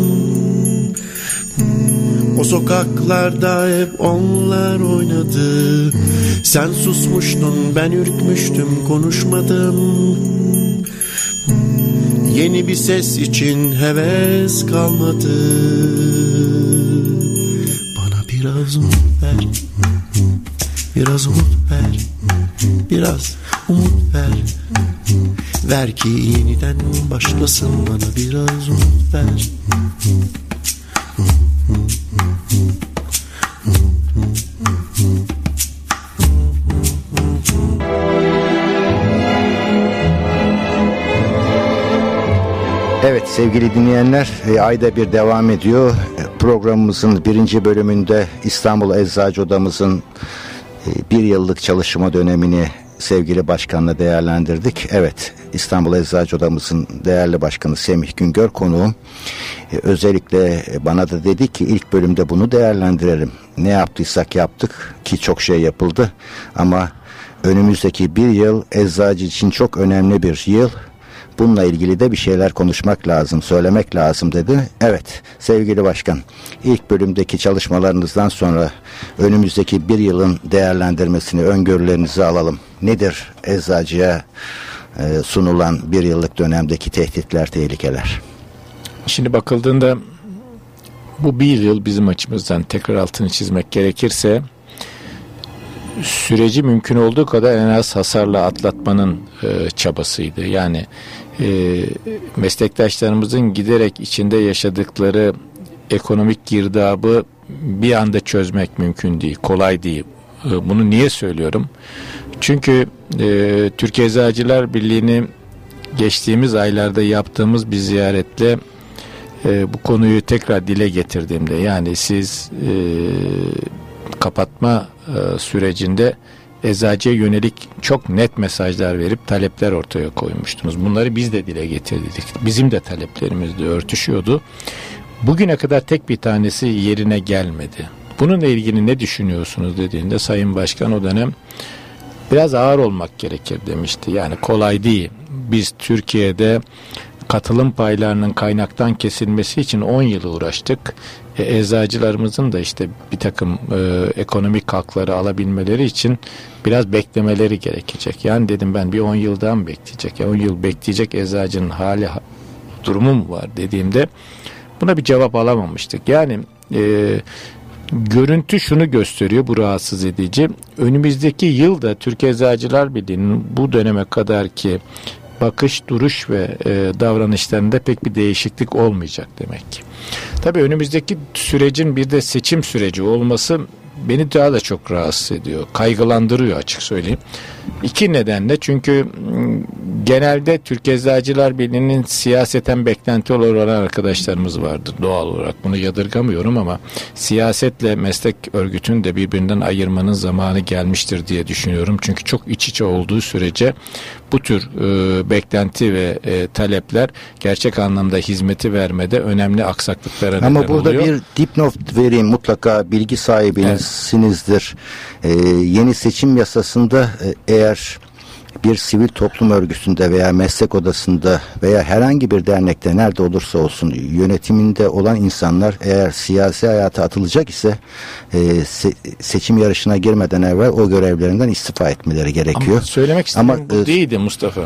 O sokaklarda hep onlar oynadı Sen susmuştun ben ürkmüştüm konuşmadım Yeni bir ses için heves kalmadı biraz umut ver. Biraz umut ver. Biraz umut ver. Ver ki yeniden başlasın bana biraz umut ver. Evet sevgili dinleyenler e, ayda bir devam ediyor. Programımızın birinci bölümünde İstanbul Eczacı Odamızın e, bir yıllık çalışma dönemini sevgili başkanla değerlendirdik. Evet İstanbul Eczacı Odamızın değerli başkanı Semih Güngör konuğum. E, özellikle bana da dedi ki ilk bölümde bunu değerlendirelim. Ne yaptıysak yaptık ki çok şey yapıldı ama önümüzdeki bir yıl eczacı için çok önemli bir yıl bununla ilgili de bir şeyler konuşmak lazım, söylemek lazım dedi. Evet sevgili başkan ilk bölümdeki çalışmalarınızdan sonra önümüzdeki bir yılın değerlendirmesini, öngörülerinizi alalım. Nedir eczacıya e, sunulan bir yıllık dönemdeki tehditler, tehlikeler? Şimdi bakıldığında bu bir yıl bizim açımızdan tekrar altını çizmek gerekirse süreci mümkün olduğu kadar en az hasarla atlatmanın e, çabasıydı. Yani e, meslektaşlarımızın giderek içinde yaşadıkları ekonomik girdabı bir anda çözmek mümkün değil, kolay değil. E, bunu niye söylüyorum? Çünkü e, Türkiye Eczacılar Birliği'ni geçtiğimiz aylarda yaptığımız bir ziyaretle e, bu konuyu tekrar dile getirdiğimde yani siz e, kapatma e, sürecinde eczacıya yönelik çok net mesajlar verip talepler ortaya koymuştunuz. Bunları biz de dile getirdik. Bizim de taleplerimiz de örtüşüyordu. Bugüne kadar tek bir tanesi yerine gelmedi. Bununla ilgili ne düşünüyorsunuz dediğinde Sayın Başkan o dönem biraz ağır olmak gerekir demişti. Yani kolay değil. Biz Türkiye'de katılım paylarının kaynaktan kesilmesi için 10 yıl uğraştık. E, eczacılarımızın da işte bir takım e, ekonomik hakları alabilmeleri için biraz beklemeleri gerekecek. Yani dedim ben bir 10 yıldan bekleyecek. Ya 10 yıl bekleyecek eczacının hali durumu mu var dediğimde buna bir cevap alamamıştık. Yani e, görüntü şunu gösteriyor bu rahatsız edici. Önümüzdeki yılda Türkiye Eczacılar Birliği'nin bu döneme kadar ki bakış, duruş ve e, davranışlarında pek bir değişiklik olmayacak demek ki. Tabii önümüzdeki sürecin bir de seçim süreci olması beni daha da çok rahatsız ediyor. Kaygılandırıyor açık söyleyeyim. İki nedenle çünkü genelde Türk Eczacılar Birliği'nin siyaseten beklenti olan arkadaşlarımız vardır doğal olarak. Bunu yadırgamıyorum ama siyasetle meslek örgütünü de birbirinden ayırmanın zamanı gelmiştir diye düşünüyorum. Çünkü çok iç içe olduğu sürece bu tür e, beklenti ve e, talepler gerçek anlamda hizmeti vermede önemli aksaklıklara neden oluyor. Ama burada oluyor. bir dipnot vereyim mutlaka bilgi sahibinizsinizdir. Evet. Ee, yeni seçim yasasında e, eğer bir sivil toplum örgütünde veya meslek odasında veya herhangi bir dernekte nerede olursa olsun yönetiminde olan insanlar eğer siyasi hayata atılacak ise e, se seçim yarışına girmeden evvel o görevlerinden istifa etmeleri gerekiyor. Ama söylemek istediğim Ama, bu e, değildi Mustafa.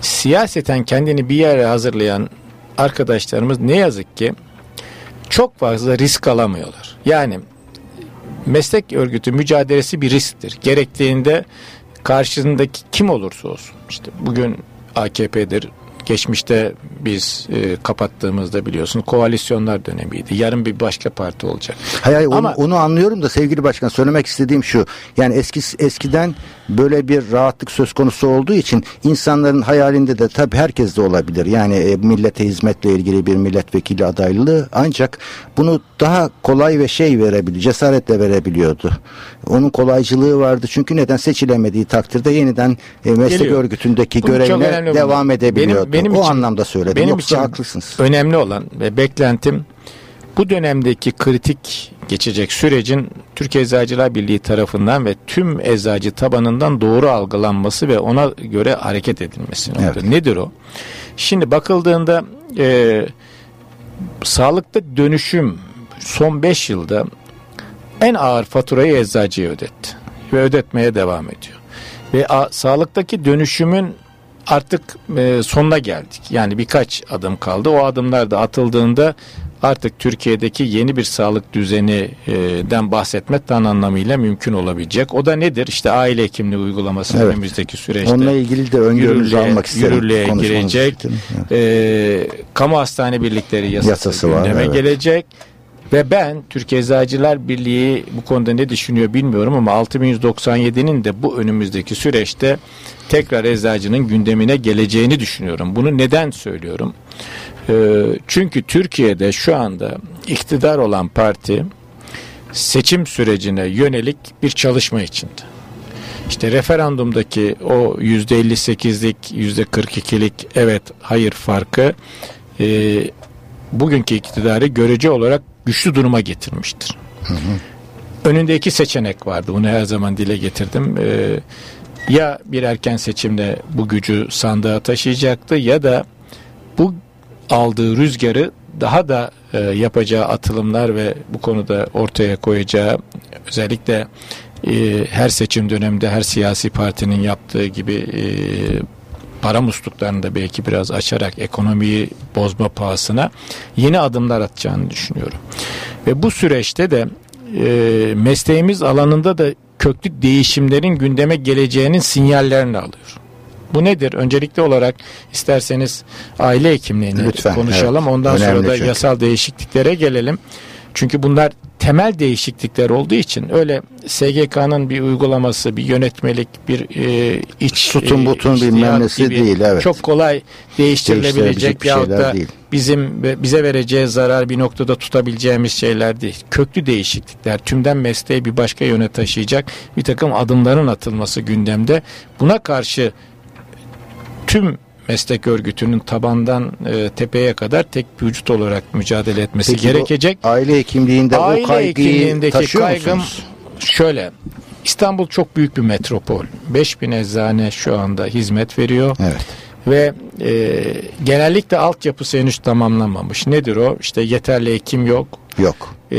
Siyaseten kendini bir yere hazırlayan arkadaşlarımız ne yazık ki çok fazla risk alamıyorlar. Yani meslek örgütü mücadelesi bir risktir. Gerektiğinde karşısındaki kim olursa olsun işte bugün AKP'dir geçmişte biz e, kapattığımızda biliyorsun koalisyonlar dönemiydi. Yarın bir başka parti olacak. Hayır, hayır Ama, onu, onu anlıyorum da sevgili başkan söylemek istediğim şu. Yani eski eskiden böyle bir rahatlık söz konusu olduğu için insanların hayalinde de tabii herkes de olabilir. Yani e, millete hizmetle ilgili bir milletvekili adaylığı ancak bunu daha kolay ve şey verebiliyor, cesaretle verebiliyordu. Onun kolaycılığı vardı. Çünkü neden seçilemediği takdirde yeniden e, meslek Geliyor. örgütündeki Bu görevine devam edebiliyordu. Benim, benim o için, anlamda söyledim. Benim Yoksa için haklısınız. Önemli olan ve beklentim bu dönemdeki kritik geçecek sürecin Türkiye Eczacılar Birliği tarafından ve tüm eczacı tabanından doğru algılanması ve ona göre hareket edilmesi. Evet. Nedir o? Şimdi bakıldığında e, sağlıkta dönüşüm son 5 yılda en ağır faturayı eczacıya ödetti ve ödetmeye devam ediyor. Ve a, sağlıktaki dönüşümün artık e, sonuna geldik. Yani birkaç adım kaldı. O adımlar da atıldığında artık Türkiye'deki yeni bir sağlık düzeninden bahsetme tam anlamıyla mümkün olabilecek. O da nedir? İşte aile hekimliği uygulaması evet. önümüzdeki süreçte. Onunla ilgili de öngörünüzü almak isterim. Yürürlüğe girecek. Evet. E, kamu hastane birlikleri yasası, yasası var, evet. gelecek. Ve ben Türkiye Eczacılar Birliği bu konuda ne düşünüyor bilmiyorum ama 6197'nin de bu önümüzdeki süreçte tekrar eczacının gündemine geleceğini düşünüyorum. Bunu neden söylüyorum? Ee, çünkü Türkiye'de şu anda iktidar olan parti seçim sürecine yönelik bir çalışma içinde. İşte referandumdaki o yüzde 58'lik, yüzde 42'lik evet hayır farkı e, bugünkü iktidarı görece olarak güçlü duruma getirmiştir. Hı hı. Önünde iki seçenek vardı. Bunu her zaman dile getirdim. Ee, ya bir erken seçimde bu gücü sandığa taşıyacaktı ya da bu aldığı rüzgarı daha da e, yapacağı atılımlar ve bu konuda ortaya koyacağı özellikle e, her seçim döneminde her siyasi partinin yaptığı gibi e, para musluklarını da belki biraz açarak ekonomiyi bozma pahasına yeni adımlar atacağını düşünüyorum. Ve bu süreçte de e, mesleğimiz alanında da köklü değişimlerin gündeme geleceğinin sinyallerini alıyor. Bu nedir? Öncelikli olarak isterseniz aile hekimliğini Lütfen, konuşalım. Evet. Ondan Önemli sonra da çünkü. yasal değişikliklere gelelim. Çünkü bunlar temel değişiklikler olduğu için öyle SGK'nın bir uygulaması, bir yönetmelik, bir e, iç sütun e, butun bilmem nesi değil. Evet. Çok kolay değiştirilebilecek ya da değil. bizim bize vereceği zarar bir noktada tutabileceğimiz şeyler değil. Köklü değişiklikler, tümden mesleği bir başka yöne taşıyacak bir takım adımların atılması gündemde. Buna karşı tüm meslek örgütünün tabandan e, tepeye kadar tek bir vücut olarak mücadele etmesi Peki gerekecek. aile hekimliğinde aile o kaygıyı taşıyor kaygım musunuz? şöyle İstanbul çok büyük bir metropol. 5000 eczane şu anda hizmet veriyor. Evet. Ve e, genellikle altyapısı henüz tamamlanmamış. Nedir o? İşte yeterli hekim yok. Yok. E,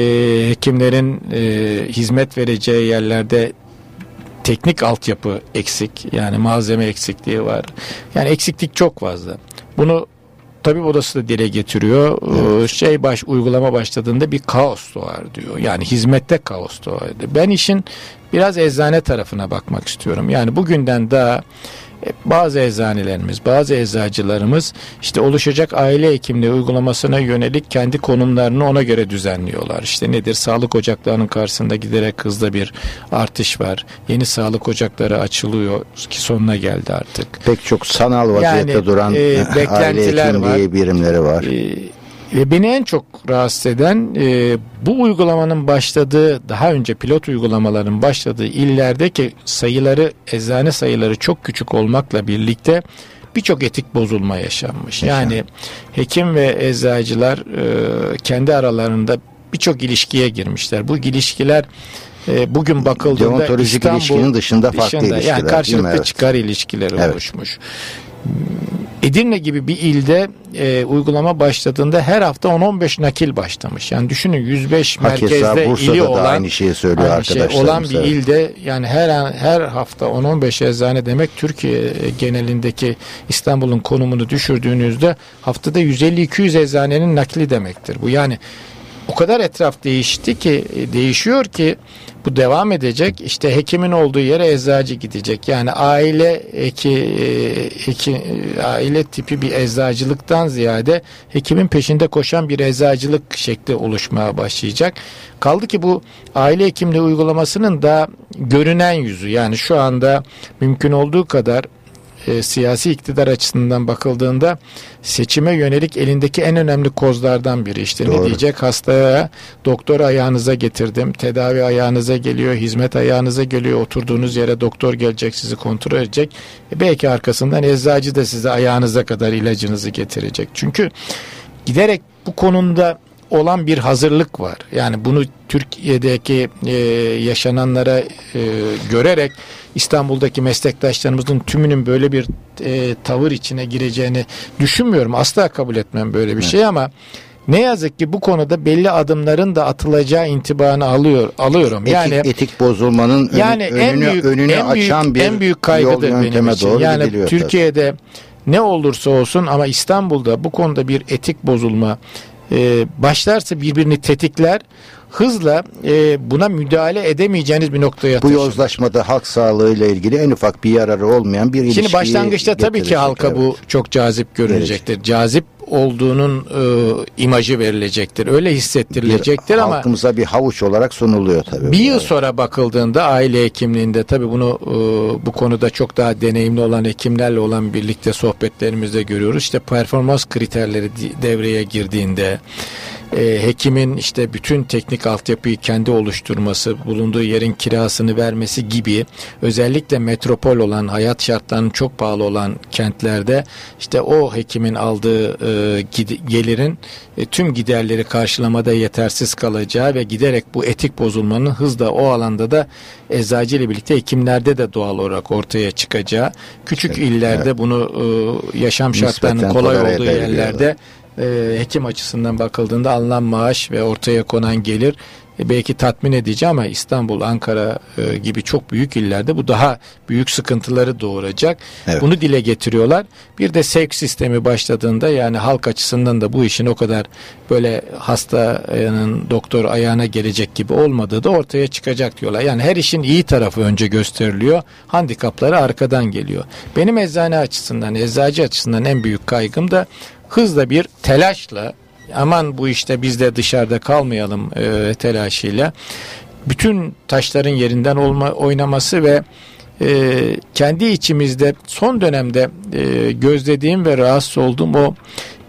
hekimlerin e, hizmet vereceği yerlerde teknik altyapı eksik. Yani malzeme eksikliği var. Yani eksiklik çok fazla. Bunu tabip odası da dile getiriyor. Evet. Ee, şey baş uygulama başladığında bir kaos doğar diyor. Yani hizmette kaos doğar. Ben işin biraz eczane tarafına bakmak istiyorum. Yani bugünden daha bazı eczanelerimiz, bazı eczacılarımız işte oluşacak aile hekimliği uygulamasına yönelik kendi konumlarını ona göre düzenliyorlar. İşte nedir? Sağlık ocaklarının karşısında giderek hızlı bir artış var. Yeni sağlık ocakları açılıyor ki sonuna geldi artık. Pek çok sanal vaziyette yani, duran e, aile hekimliği var. birimleri var. E, ve beni en çok rahatsız eden e, bu uygulamanın başladığı, daha önce pilot uygulamaların başladığı illerdeki sayıları, eczane sayıları çok küçük olmakla birlikte birçok etik bozulma yaşanmış. Yaşan. Yani hekim ve eczacılar e, kendi aralarında birçok ilişkiye girmişler. Bu ilişkiler e, bugün bakıldığında İstanbul ilişkinin dışında farklı dışında, ilişkiler. Yani karşılıklı evet. çıkar ilişkileri evet. oluşmuş. Edirne gibi bir ilde e, uygulama başladığında her hafta 10-15 nakil başlamış. Yani düşünün 105 Hakeza, merkezde Bursa'da ili olan aynı şeyi söylüyor aynı şey olan bir evet. ilde yani her her hafta 10-15 eczane demek Türkiye genelindeki İstanbul'un konumunu düşürdüğünüzde haftada 150-200 eczanenin nakli demektir. Bu yani o kadar etraf değişti ki e, değişiyor ki bu devam edecek. İşte hekimin olduğu yere eczacı gidecek. Yani aile eki, eki aile tipi bir eczacılıktan ziyade hekimin peşinde koşan bir eczacılık şekli oluşmaya başlayacak. Kaldı ki bu aile hekimliği uygulamasının da görünen yüzü yani şu anda mümkün olduğu kadar e, siyasi iktidar açısından bakıldığında seçime yönelik elindeki en önemli kozlardan biri. İşte Doğru. ne diyecek? Hastaya doktor ayağınıza getirdim. Tedavi ayağınıza geliyor. Hizmet ayağınıza geliyor. Oturduğunuz yere doktor gelecek sizi kontrol edecek. E belki arkasından eczacı da size ayağınıza kadar ilacınızı getirecek. Çünkü giderek bu konuda olan bir hazırlık var. Yani bunu Türkiye'deki e, yaşananlara e, görerek İstanbul'daki meslektaşlarımızın tümünün böyle bir e, tavır içine gireceğini düşünmüyorum. Asla kabul etmem böyle bir evet. şey ama ne yazık ki bu konuda belli adımların da atılacağı intibahını alıyor alıyorum. Etik, yani etik bozulmanın yani önünü, en büyük, önünü en büyük, açan bir en büyük yol kaygıdır benim yönteme için. yani. Türkiye'de ne olursa olsun ama İstanbul'da bu konuda bir etik bozulma e, başlarsa birbirini tetikler hızla e, buna müdahale edemeyeceğiniz bir noktaya Bu taşır. yozlaşmada halk sağlığı ile ilgili en ufak bir yararı olmayan bir ilişkiyi Şimdi başlangıçta tabii ki halka evet. bu çok cazip görünecektir. Cazip olduğunun e, imajı verilecektir. Öyle hissettirilecektir bir, ama halkımıza bir havuç olarak sunuluyor tabii. bir yıl Evet. sonra bakıldığında aile hekimliğinde tabii bunu e, bu konuda çok daha deneyimli olan hekimlerle olan birlikte sohbetlerimizde görüyoruz. İşte performans kriterleri devreye girdiğinde e, hekimin işte bütün teknik altyapıyı kendi oluşturması, bulunduğu yerin kirasını vermesi gibi özellikle metropol olan hayat şartlarının çok pahalı olan kentlerde işte o hekimin aldığı e, gelirin e, tüm giderleri karşılamada yetersiz kalacağı ve giderek bu etik bozulmanın hızla o alanda da eczacı ile birlikte hekimlerde de doğal olarak ortaya çıkacağı küçük illerde bunu e, yaşam şartlarının kolay olduğu yerlerde e, hekim açısından bakıldığında alınan maaş ve ortaya konan gelir e, belki tatmin edici ama İstanbul, Ankara e, gibi çok büyük illerde bu daha büyük sıkıntıları doğuracak. Evet. Bunu dile getiriyorlar. Bir de sevk sistemi başladığında yani halk açısından da bu işin o kadar böyle hastanın doktor ayağına gelecek gibi olmadığı da ortaya çıkacak diyorlar. Yani her işin iyi tarafı önce gösteriliyor. Handikapları arkadan geliyor. Benim eczane açısından, eczacı açısından en büyük kaygım da hızla bir telaşla aman bu işte biz de dışarıda kalmayalım e, telaşıyla bütün taşların yerinden olma, oynaması ve e, kendi içimizde son dönemde e, gözlediğim ve rahatsız olduğum o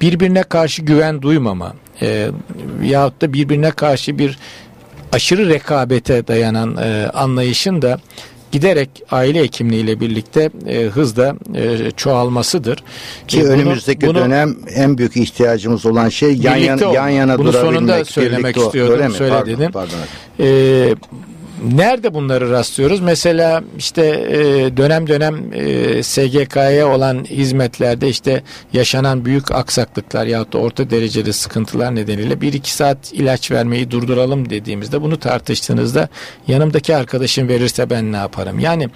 birbirine karşı güven duymama e, yahut da birbirine karşı bir aşırı rekabete dayanan e, anlayışın da giderek aile hekimliğiyle birlikte e, hızla e, çoğalmasıdır. Ki E, bunu- önümüzdeki bunu- dönem en büyük ihtiyacımız olan şey yan yana, yan yana Bunu durabilmek. sonunda söylemek birlikte o- istiyordum, Öyle mi? söyledim. Pardon, pardon. Ee, nerede bunları rastlıyoruz? Mesela işte e, dönem dönem e, SGK'ya olan hizmetlerde işte yaşanan büyük aksaklıklar yahut da orta dereceli sıkıntılar nedeniyle 1-2 saat ilaç vermeyi durduralım dediğimizde bunu tartıştığınızda yanımdaki arkadaşım verirse ben ne yaparım? Yani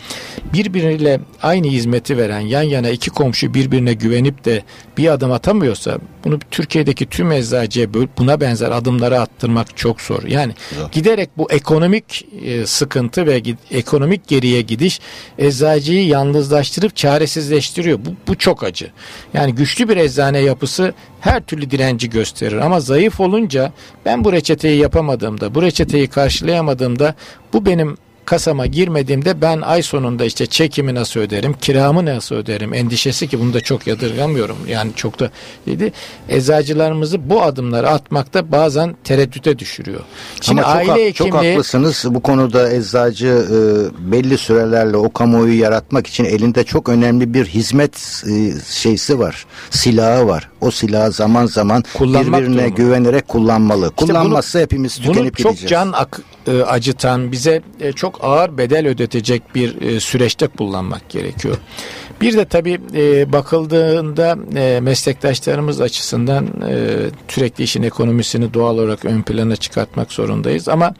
birbiriyle aynı hizmeti veren yan yana iki komşu birbirine güvenip de bir adım atamıyorsa bunu Türkiye'deki tüm eczacıya buna benzer adımları attırmak çok zor. Yani giderek bu ekonomik e, sıkıntı ve ekonomik geriye gidiş eczacıyı yalnızlaştırıp çaresizleştiriyor. Bu, bu çok acı. Yani güçlü bir eczane yapısı her türlü direnci gösterir ama zayıf olunca ben bu reçeteyi yapamadığımda, bu reçeteyi karşılayamadığımda bu benim kasama girmediğimde ben ay sonunda işte çekimi nasıl öderim, kiramı nasıl öderim endişesi ki bunu da çok yadırgamıyorum. Yani çok da dedi. Eczacılarımızı bu adımları atmakta bazen tereddüte düşürüyor. Şimdi Ama çok, aile çok hekimliği haklısınız. Bu konuda eczacı e, belli sürelerle o kamuoyu yaratmak için elinde çok önemli bir hizmet e, şeysi var. Silahı var. O silahı zaman zaman Kullanmak birbirine güvenerek kullanmalı. İşte Kullanmazsa hepimiz bunu tükenip çok gideceğiz. can ak- e, acıtan bize e, çok ağır bedel ödetecek bir e, süreçte kullanmak gerekiyor. Bir de tabii e, bakıldığında e, meslektaşlarımız açısından e, sürekli işin ekonomisini doğal olarak ön plana çıkartmak zorundayız ama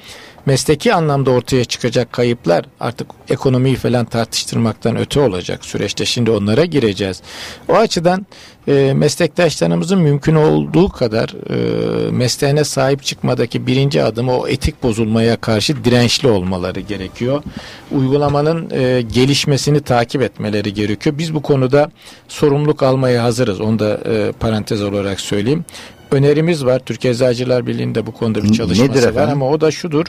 mesleki anlamda ortaya çıkacak kayıplar artık ekonomiyi falan tartıştırmaktan öte olacak süreçte. Şimdi onlara gireceğiz. O açıdan e, meslektaşlarımızın mümkün olduğu kadar e, mesleğine sahip çıkmadaki birinci adım o etik bozulmaya karşı dirençli olmaları gerekiyor. Uygulamanın e, gelişmesini takip etmeleri gerekiyor. Biz bu konuda sorumluluk almaya hazırız. Onu da e, parantez olarak söyleyeyim önerimiz var. Türkiye Eczacılar Birliği'nde bu konuda bir Nedir çalışması var efendim? ama o da şudur.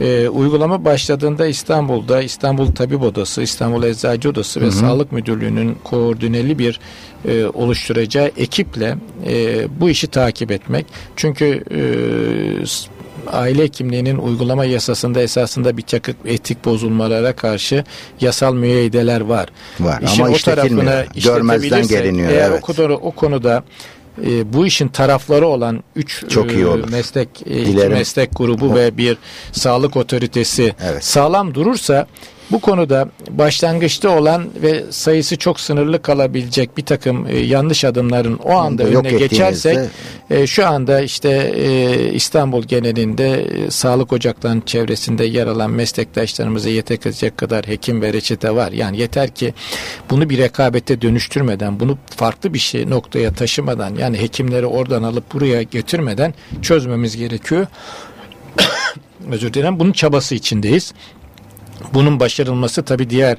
E, uygulama başladığında İstanbul'da İstanbul Tabip Odası, İstanbul Eczacı Odası ve Sağlık Müdürlüğü'nün koordineli bir e, oluşturacağı ekiple e, bu işi takip etmek. Çünkü e, aile hekimliğinin uygulama yasasında esasında bir takım etik bozulmalara karşı yasal müeyyideler var. Var İşin ama o tarafına. Görmezden geliniyor. Eğer evet. o, konuda, o konuda e, bu işin tarafları olan 3 Çok iyi olur. meslek e, meslek grubu ve bir sağlık otoritesi Evet. sağlam durursa bu konuda başlangıçta olan ve sayısı çok sınırlı kalabilecek bir takım e, yanlış adımların o anda Yok önüne geçersek e, şu anda işte e, İstanbul genelinde e, sağlık ocaklarının çevresinde yer alan meslektaşlarımıza yetecek kadar hekim ve reçete var. Yani yeter ki bunu bir rekabete dönüştürmeden, bunu farklı bir şey noktaya taşımadan yani hekimleri oradan alıp buraya getirmeden çözmemiz gerekiyor. Özür dilerim. Bunun çabası içindeyiz. Bunun başarılması tabii diğer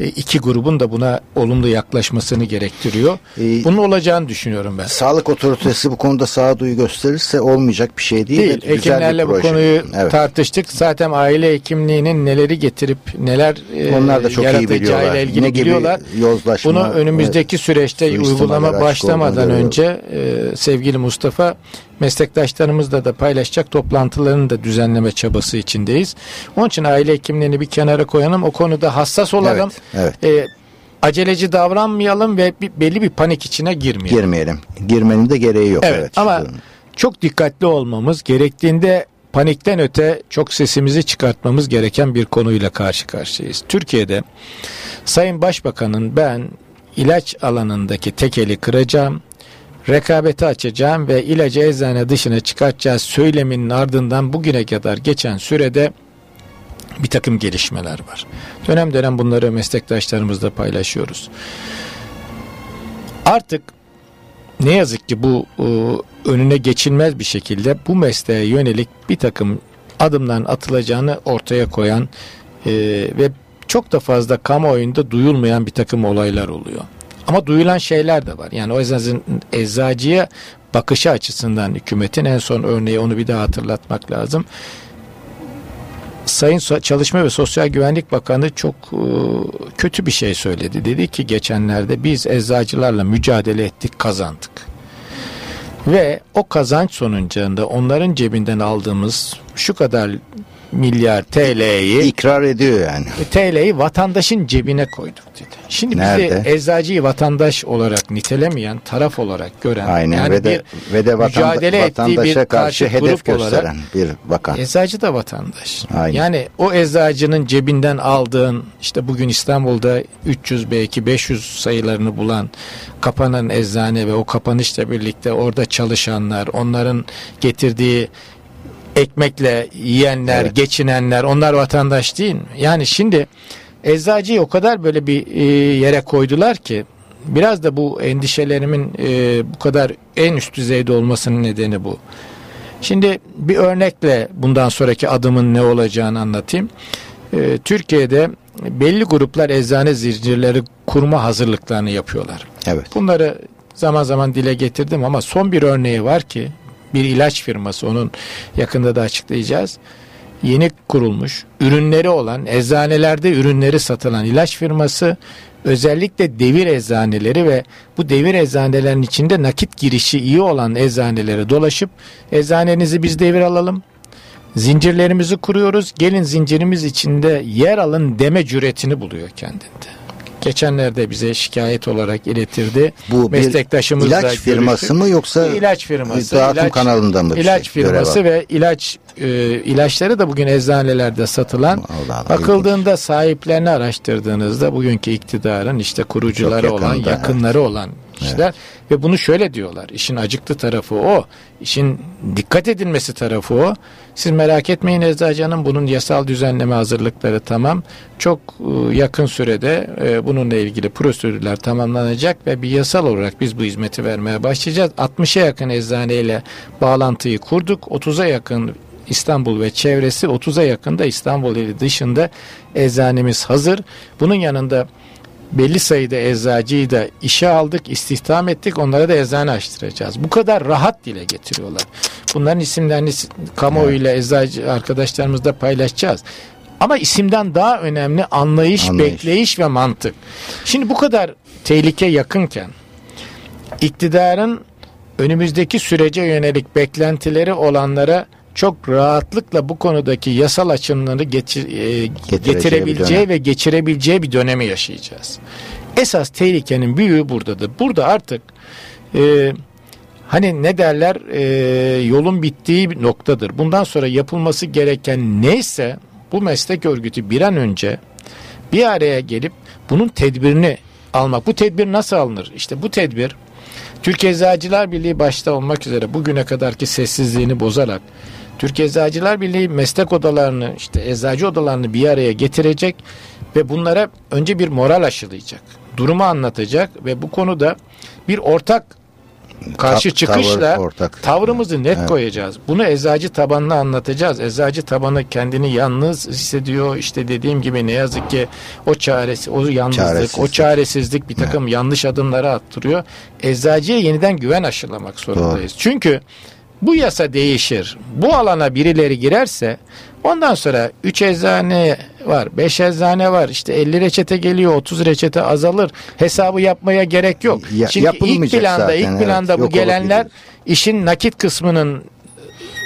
e, iki grubun da buna olumlu yaklaşmasını gerektiriyor. Ee, Bunun olacağını düşünüyorum ben. Sağlık otoritesi bu konuda sağduyu gösterirse olmayacak bir şey değil. Değil. Hekimlerle bu konuyu Evet. tartıştık. Zaten aile hekimliğinin neleri getirip neler e, Onlar da çok iyi biliyorlar. ilgili Ne gibi biliyorlar. yozlaşma, Bunu önümüzdeki süreçte uygulama başlamadan önce e, sevgili Mustafa meslektaşlarımızla da paylaşacak toplantılarını da düzenleme çabası içindeyiz. Onun için aile hekimliğini bir kenara koyalım. O konuda hassas olalım. Evet, evet. E, aceleci davranmayalım ve bir, belli bir panik içine girmeyelim. Girmeyelim. Girmenin de gereği yok. Evet, Evet, ama çok dikkatli olmamız gerektiğinde panikten öte çok sesimizi çıkartmamız gereken bir konuyla karşı karşıyayız. Türkiye'de Sayın Başbakan'ın ben ilaç alanındaki tekeli kıracağım, rekabeti açacağım ve ilacı eczane dışına çıkartacağız söyleminin ardından bugüne kadar geçen sürede bir takım gelişmeler var. Dönem dönem bunları meslektaşlarımızla paylaşıyoruz. Artık ne yazık ki bu e, önüne geçilmez bir şekilde bu mesleğe yönelik bir takım adımların atılacağını ortaya koyan e, ve çok da fazla kamuoyunda duyulmayan bir takım olaylar oluyor. Ama duyulan şeyler de var. Yani o yüzden eczacıya bakışı açısından hükümetin en son örneği onu bir daha hatırlatmak lazım. Sayın Çalışma ve Sosyal Güvenlik Bakanı çok e, kötü bir şey söyledi. Dedi ki geçenlerde biz eczacılarla mücadele ettik, kazandık. Ve o kazanç sonucunda onların cebinden aldığımız şu kadar milyar TL'yi ikrar ediyor yani. TL'yi vatandaşın cebine koyduk dedi. Şimdi Nerede? bizi eczacıyı vatandaş olarak nitelemeyen, taraf olarak gören, Aynen yani ve de bir ve de vatanda, mücadele ettiği bir vatandaşa karşı hedef gösteren olarak bir bakan. Eczacı da vatandaş. Aynen. Yani o eczacının cebinden aldığın işte bugün İstanbul'da 300 belki 500 sayılarını bulan kapanan eczane ve o kapanışla birlikte orada çalışanlar, onların getirdiği ekmekle yiyenler, Evet. geçinenler onlar vatandaş değil mi? Yani şimdi eczacıyı o kadar böyle bir e, yere koydular ki biraz da bu endişelerimin e, bu kadar en üst düzeyde olmasının nedeni bu. Şimdi bir örnekle bundan sonraki adımın ne olacağını anlatayım. Ee, Türkiye'de belli gruplar eczane zincirleri kurma hazırlıklarını yapıyorlar. Evet. Bunları zaman zaman dile getirdim ama son bir örneği var ki bir ilaç firması onun yakında da açıklayacağız. Yeni kurulmuş ürünleri olan eczanelerde ürünleri satılan ilaç firması özellikle devir eczaneleri ve bu devir eczanelerin içinde nakit girişi iyi olan eczanelere dolaşıp eczanenizi biz devir alalım. Zincirlerimizi kuruyoruz. Gelin zincirimiz içinde yer alın deme cüretini buluyor kendinde. Geçenlerde bize şikayet olarak iletirdi. Bu Meslektaşımızla ilaç firması görüştük. mı yoksa ilaç firması. dağıtım ilaç- kanalında mı İlaç şey? Firması ve ilaç e, ilaçları da bugün eczanelerde satılan. Allah Allah, bakıldığında sahiplerini araştırdığınızda bugünkü iktidarın işte kurucuları Çok olan, yakında, yakınları olan kişiler ve bunu şöyle diyorlar. İşin acıklı tarafı o. işin dikkat edilmesi tarafı o. Siz merak etmeyin Eczacı Hanım bunun yasal düzenleme hazırlıkları tamam. Çok e, yakın sürede e, bununla ilgili prosedürler tamamlanacak ve bir yasal olarak biz bu hizmeti vermeye başlayacağız. 60'a yakın eczaneyle bağlantıyı kurduk. 30'a yakın İstanbul ve çevresi 30'a yakın da İstanbul ili dışında eczanemiz hazır. Bunun yanında belli sayıda eczacıyı da işe aldık, istihdam ettik. Onlara da eczane açtıracağız. Bu kadar rahat dile getiriyorlar. Bunların isimlerini kamuoyuyla eczacı arkadaşlarımızla paylaşacağız. Ama isimden daha önemli anlayış, Anlayış. bekleyiş ve mantık. Şimdi bu kadar tehlike yakınken iktidarın önümüzdeki sürece yönelik beklentileri olanlara çok rahatlıkla bu konudaki yasal açımları geçir, e, getirebileceği ve geçirebileceği bir dönemi yaşayacağız. Esas tehlikenin büyüğü buradadır. Burada artık e, hani ne derler e, yolun bittiği bir noktadır. Bundan sonra yapılması gereken neyse bu meslek örgütü bir an önce bir araya gelip bunun tedbirini almak. Bu tedbir nasıl alınır? İşte bu tedbir Türkiye Eczacılar Birliği başta olmak üzere bugüne kadarki sessizliğini bozarak Türkiye Eczacılar Birliği meslek odalarını işte eczacı odalarını bir araya getirecek ve bunlara önce bir moral aşılayacak. Durumu anlatacak ve bu konuda bir ortak karşı Ta- çıkışla tavır, ortak. tavrımızı net Evet. koyacağız. Bunu eczacı tabanına anlatacağız. Eczacı tabanı kendini yalnız hissediyor. İşte dediğim gibi ne yazık ki o çaresi, o yalnızlık, o Çaresizlik. çaresizlik bir takım yanlış adımları attırıyor. Eczacıya yeniden güven aşılamak zorundayız. Çünkü bu yasa değişir. Bu alana birileri girerse ondan sonra 3 eczane var, 5 eczane var. İşte 50 reçete geliyor, 30 reçete azalır. Hesabı yapmaya gerek yok. Ya- Çünkü ilk planda, zaten, ilk evet. planda Yok bu gelenler işin nakit kısmının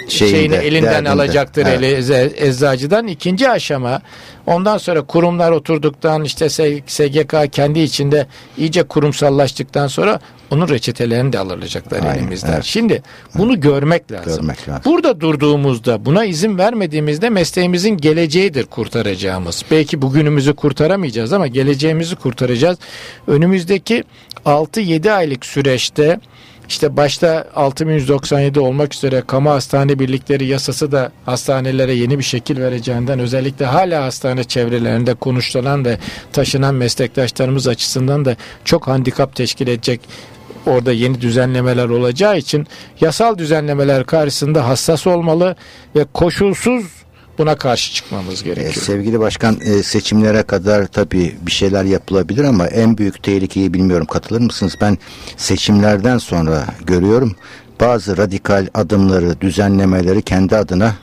Şeyinde, şeyini elinden derdinde. alacaktır Evet. eli eczacıdan. İkinci aşama ondan sonra kurumlar oturduktan işte SGK kendi içinde iyice kurumsallaştıktan sonra onun reçetelerini de alacaklar Aynen, elimizden. evet. Şimdi bunu görmek lazım. Görmek lazım. Burada durduğumuzda buna izin vermediğimizde mesleğimizin geleceğidir kurtaracağımız. Belki bugünümüzü kurtaramayacağız ama geleceğimizi kurtaracağız. Önümüzdeki 6-7 aylık süreçte işte başta 6197 olmak üzere kamu hastane birlikleri yasası da hastanelere yeni bir şekil vereceğinden özellikle hala hastane çevrelerinde konuşulan ve taşınan meslektaşlarımız açısından da çok handikap teşkil edecek orada yeni düzenlemeler olacağı için yasal düzenlemeler karşısında hassas olmalı ve koşulsuz buna karşı çıkmamız E, gerekiyor. sevgili başkan e, seçimlere kadar tabii bir şeyler yapılabilir ama en büyük tehlikeyi bilmiyorum katılır mısınız? Ben seçimlerden sonra görüyorum bazı radikal adımları, düzenlemeleri kendi adına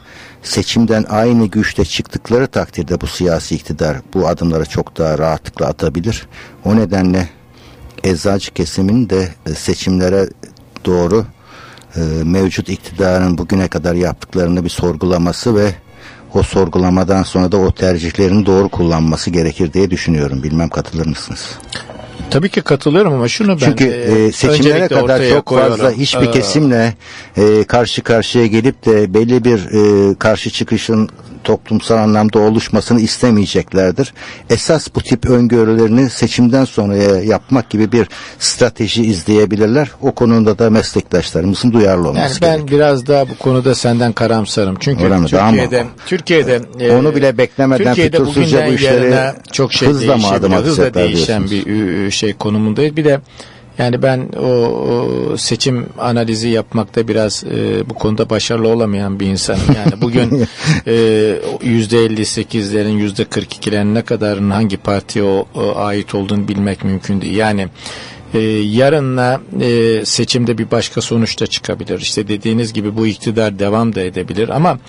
seçimden aynı güçte çıktıkları takdirde bu siyasi iktidar bu adımları çok daha rahatlıkla atabilir. O nedenle eczacı kesimin de e, seçimlere doğru e, mevcut iktidarın bugüne kadar yaptıklarını bir sorgulaması ve o sorgulamadan sonra da o tercihlerini doğru kullanması gerekir diye düşünüyorum. Bilmem katılır mısınız? Tabii ki katılıyorum ama şunu ben Çünkü e, e, seçimlere kadar çok fazla koyuyorum. hiçbir Ee, kesimle e, karşı karşıya gelip de belli bir e, karşı çıkışın toplumsal anlamda oluşmasını istemeyeceklerdir. Esas bu tip öngörülerini seçimden sonra yapmak gibi bir strateji izleyebilirler. O konuda da meslektaşlarımızın duyarlı Yani olması ben gerekiyor. biraz daha bu konuda senden karamsarım. Çünkü Öyle? Daha mı? Türkiye'de Türkiye'de e, Onu bile beklemeden Türkiye'de fütursuzca bu işleri çok şey hızla mı adım. Hızla değişen bir ü- şey konumundayız. Bir de yani ben o, o seçim analizi yapmakta biraz e, bu konuda başarılı olamayan bir insanım. Yani bugün e, yüzde 58'lerin yüzde 42'lerin ne kadarının hangi partiye o, o ait olduğunu bilmek mümkün değil. Yani e, yarınla e, seçimde bir başka sonuç da çıkabilir. İşte dediğiniz gibi bu iktidar devam da edebilir ama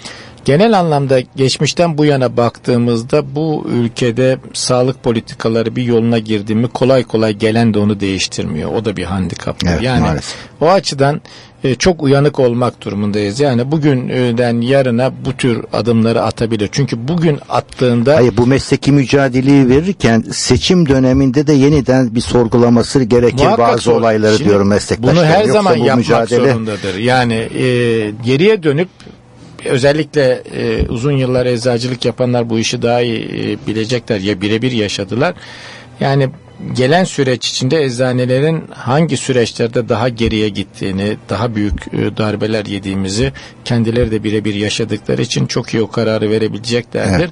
genel anlamda geçmişten bu yana baktığımızda bu ülkede sağlık politikaları bir yoluna girdi mi kolay kolay gelen de onu değiştirmiyor. O da bir handikap. Evet, yani maalesef. o açıdan e, çok uyanık olmak durumundayız. Yani bugünden yarına bu tür adımları atabilir. Çünkü bugün attığında Hayır bu mesleki mücadeleyi verirken seçim döneminde de yeniden bir sorgulaması gerekir Muhakkak bazı sor- olayları Şimdi diyorum meslektaşlar. Bunu her Yoksa zaman bu yapmak mücadele zorundadır. Yani e, geriye dönüp özellikle e, uzun yıllar eczacılık yapanlar bu işi daha iyi e, bilecekler ya birebir yaşadılar. Yani gelen süreç içinde eczanelerin hangi süreçlerde daha geriye gittiğini, daha büyük e, darbeler yediğimizi kendileri de birebir yaşadıkları için çok iyi o kararı verebileceklerdir. Evet.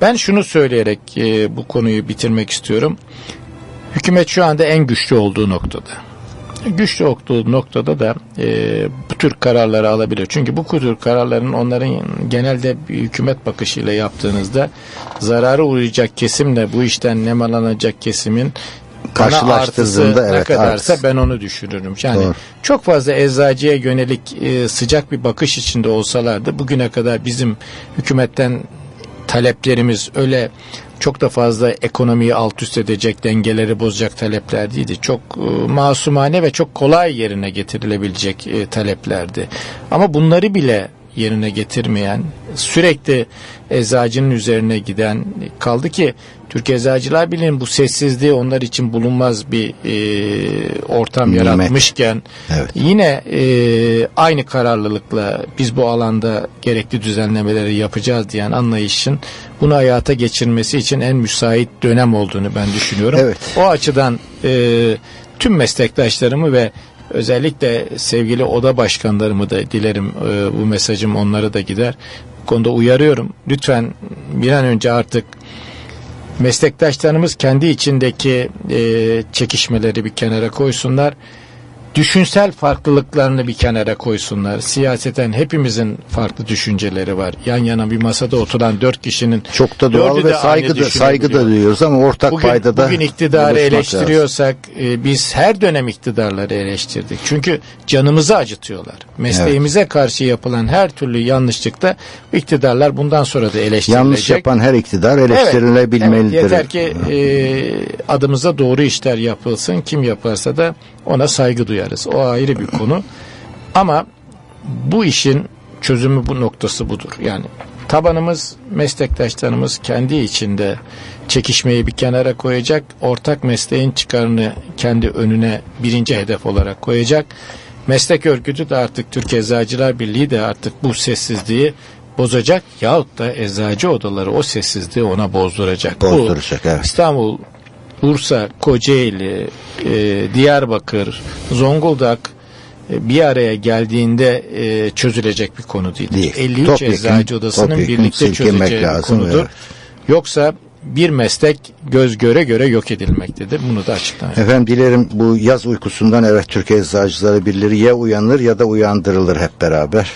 Ben şunu söyleyerek e, bu konuyu bitirmek istiyorum. Hükümet şu anda en güçlü olduğu noktada. Güçlü olduğu noktada da e, bu tür kararları alabilir. Çünkü bu tür kararların onların genelde bir hükümet bakışıyla yaptığınızda zararı uğrayacak kesimle bu işten nemalanacak kesimin Karşılaştırdığında ne evet, kadarsa artısı. ben onu düşünürüm. Yani Doğru. çok fazla eczacıya yönelik e, sıcak bir bakış içinde olsalardı bugüne kadar bizim hükümetten taleplerimiz öyle çok da fazla ekonomiyi alt üst edecek, dengeleri bozacak talepler değildi. Çok e, masumane ve çok kolay yerine getirilebilecek e, taleplerdi. Ama bunları bile yerine getirmeyen sürekli eczacının üzerine giden kaldı ki Türkiye Eczacılar Birliği'nin bu sessizliği onlar için bulunmaz bir e, ortam Nimet. yaratmışken evet. yine e, aynı kararlılıkla biz bu alanda gerekli düzenlemeleri yapacağız diyen anlayışın bunu hayata geçirmesi için en müsait dönem olduğunu ben düşünüyorum. Evet. O açıdan e, tüm meslektaşlarımı ve özellikle sevgili oda başkanlarımı da dilerim e, bu mesajım onlara da gider. Bu konuda uyarıyorum. Lütfen bir an önce artık meslektaşlarımız kendi içindeki e, çekişmeleri bir kenara koysunlar düşünsel farklılıklarını bir kenara koysunlar. Siyaseten hepimizin farklı düşünceleri var. Yan yana bir masada oturan dört kişinin çok da doğal ve saygı da, saygı da duyuyoruz ama ortak bugün, payda da bugün iktidarı eleştiriyorsak e, biz her dönem iktidarları eleştirdik. Çünkü canımızı acıtıyorlar. Mesleğimize evet. karşı yapılan her türlü yanlışlıkta iktidarlar bundan sonra da eleştirilecek. Yanlış yapan her iktidar eleştirilebilmelidir. Evet, yeter ki e, adımıza doğru işler yapılsın. Kim yaparsa da ona saygı duyarız. O ayrı bir konu. Ama bu işin çözümü bu noktası budur. Yani tabanımız, meslektaşlarımız kendi içinde çekişmeyi bir kenara koyacak. Ortak mesleğin çıkarını kendi önüne birinci hedef olarak koyacak. Meslek örgütü de artık Türkiye Eczacılar Birliği de artık bu sessizliği bozacak yahut da eczacı odaları o sessizliği ona bozduracak. Bozduracak bu, evet. İstanbul Bursa, Kocaeli, e, Diyarbakır, Zonguldak e, bir araya geldiğinde e, çözülecek bir konu değil. değil. 53 topyekun, eczacı odasının birlikte çözeceği bir konudur. Evet. Yoksa bir meslek göz göre göre yok edilmektedir. Bunu da açıklayayım. Efendim dilerim bu yaz uykusundan evet Türkiye Eczacıları Birliği ya uyanır ya da uyandırılır hep beraber.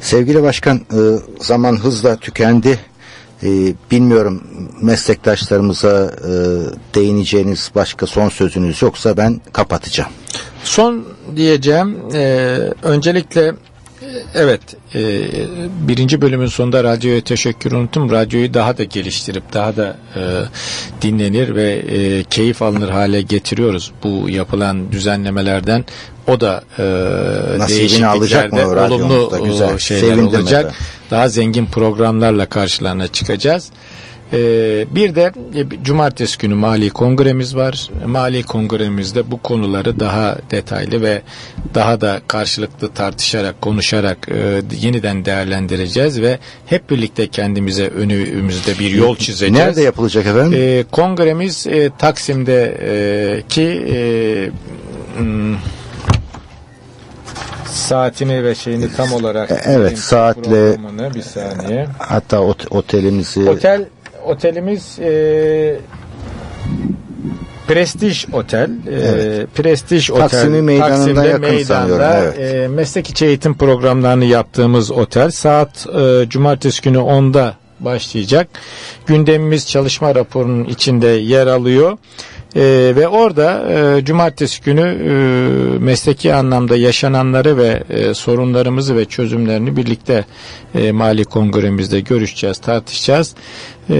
Sevgili Başkan e, zaman hızla tükendi. Ee, bilmiyorum meslektaşlarımıza e, değineceğiniz başka son sözünüz yoksa ben kapatacağım. Son diyeceğim e, öncelikle evet e, birinci bölümün sonunda radyoya teşekkür unuttum. Radyoyu daha da geliştirip daha da e, dinlenir ve e, keyif alınır hale getiriyoruz bu yapılan düzenlemelerden. O da e, değişikliklerde olumlu güzel. şeyler olacak. Daha zengin programlarla karşılarına çıkacağız. Ee, bir de e, cumartesi günü mali kongremiz var. Mali kongremizde bu konuları daha detaylı ve daha da karşılıklı tartışarak, konuşarak e, yeniden değerlendireceğiz ve hep birlikte kendimize önümüzde bir yol çizeceğiz. Nerede yapılacak efendim? E, kongremiz e, Taksim'deki hmm, saatini ve şeyini tam olarak evet saatle bir saniye. Hatta ot otelimizi Otel otelimiz e, Prestij Otel. E, evet. E, Prestij Otel. Taksim'i meydanında Taksim'de yakın meydanda, evet. e, meslek içi eğitim programlarını yaptığımız otel. Saat e, cumartesi günü 10'da başlayacak. Gündemimiz çalışma raporunun içinde yer alıyor. E, ve orada e, cumartesi günü e, mesleki anlamda yaşananları ve e, sorunlarımızı ve çözümlerini birlikte e, mali kongremizde görüşeceğiz, tartışacağız. E,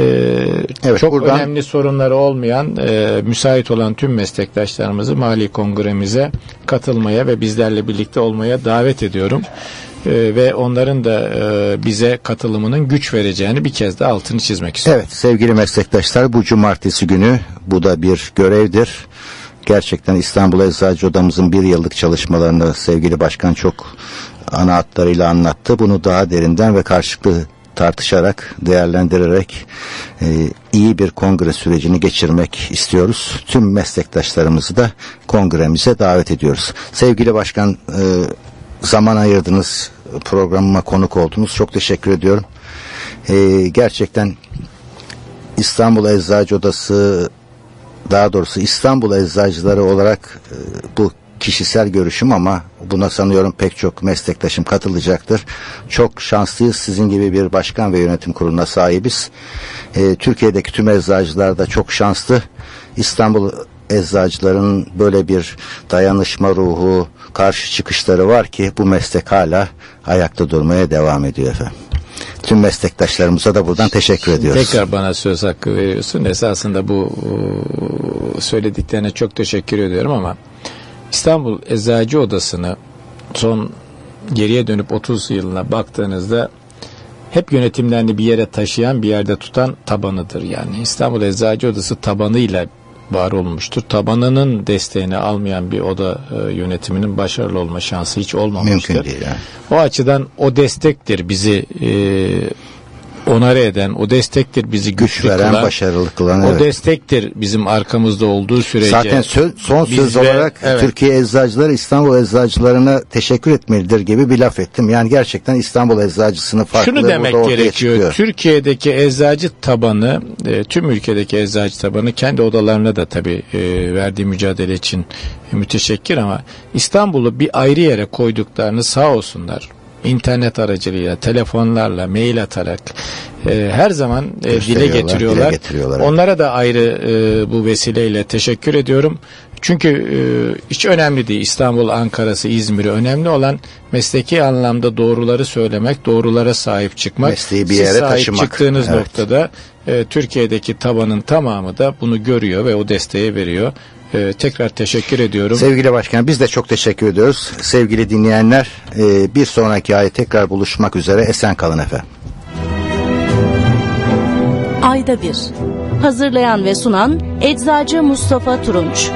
evet, çok buradan... önemli sorunları olmayan, e, müsait olan tüm meslektaşlarımızı mali kongremize katılmaya ve bizlerle birlikte olmaya davet ediyorum. Ee, ve onların da e, bize katılımının güç vereceğini bir kez de altını çizmek istiyorum. Evet sevgili meslektaşlar bu cumartesi günü bu da bir görevdir. Gerçekten İstanbul Eczacı Odamızın bir yıllık çalışmalarını sevgili başkan çok ana hatlarıyla anlattı. Bunu daha derinden ve karşılıklı tartışarak, değerlendirerek e, iyi bir kongre sürecini geçirmek istiyoruz. Tüm meslektaşlarımızı da kongremize davet ediyoruz. Sevgili başkan e, zaman ayırdınız, programıma konuk oldunuz. Çok teşekkür ediyorum. Ee, gerçekten İstanbul Eczacı Odası daha doğrusu İstanbul Eczacıları olarak e, bu kişisel görüşüm ama buna sanıyorum pek çok meslektaşım katılacaktır. Çok şanslıyız sizin gibi bir başkan ve yönetim kuruluna sahibiz. E, Türkiye'deki tüm eczacılar da çok şanslı. İstanbul eczacıların böyle bir dayanışma ruhu, karşı çıkışları var ki bu meslek hala ayakta durmaya devam ediyor efendim. Tüm meslektaşlarımıza da buradan teşekkür ediyoruz. Tekrar bana söz hakkı veriyorsun. Esasında bu söylediklerine çok teşekkür ediyorum ama İstanbul Eczacı Odası'nı son geriye dönüp 30 yılına baktığınızda hep yönetimlerini bir yere taşıyan bir yerde tutan tabanıdır. Yani İstanbul Eczacı Odası tabanıyla var olmuştur. Tabanının desteğini almayan bir oda e, yönetiminin başarılı olma şansı hiç olmamıştır. Mümkün değil yani. O açıdan o destektir bizi e, onarı eden, o destektir bizi güçlü Güç veren, kılan, başarılı kılan. o evet. destektir bizim arkamızda olduğu sürece. Zaten sö- son söz ve- olarak evet. Türkiye eczacıları İstanbul eczacılarına teşekkür etmelidir gibi bir laf ettim. Yani gerçekten İstanbul eczacısının farklılığı Şunu demek gerekiyor. çıkıyor. Türkiye'deki eczacı tabanı, e, tüm ülkedeki eczacı tabanı kendi odalarına da tabii e, verdiği mücadele için müteşekkir ama İstanbul'u bir ayrı yere koyduklarını sağ olsunlar. İnternet aracılığıyla, telefonlarla, mail atarak e, her zaman e, dile getiriyorlar. dile getiriyorlar. Onlara da ayrı e, bu vesileyle teşekkür ediyorum. Çünkü e, hiç önemli değil İstanbul, Ankara'sı, İzmir'i önemli olan mesleki anlamda doğruları söylemek, doğrulara sahip çıkmak. Mesleği bir Siz yere sahip taşımak. çıktığınız Evet. noktada e, Türkiye'deki tabanın tamamı da bunu görüyor ve o desteği veriyor. E, tekrar teşekkür ediyorum. Sevgili Başkan biz de çok teşekkür ediyoruz. Sevgili dinleyenler e, bir sonraki ay tekrar buluşmak üzere. Esen kalın efendim. Ayda bir. Hazırlayan ve sunan Eczacı Mustafa Turunç.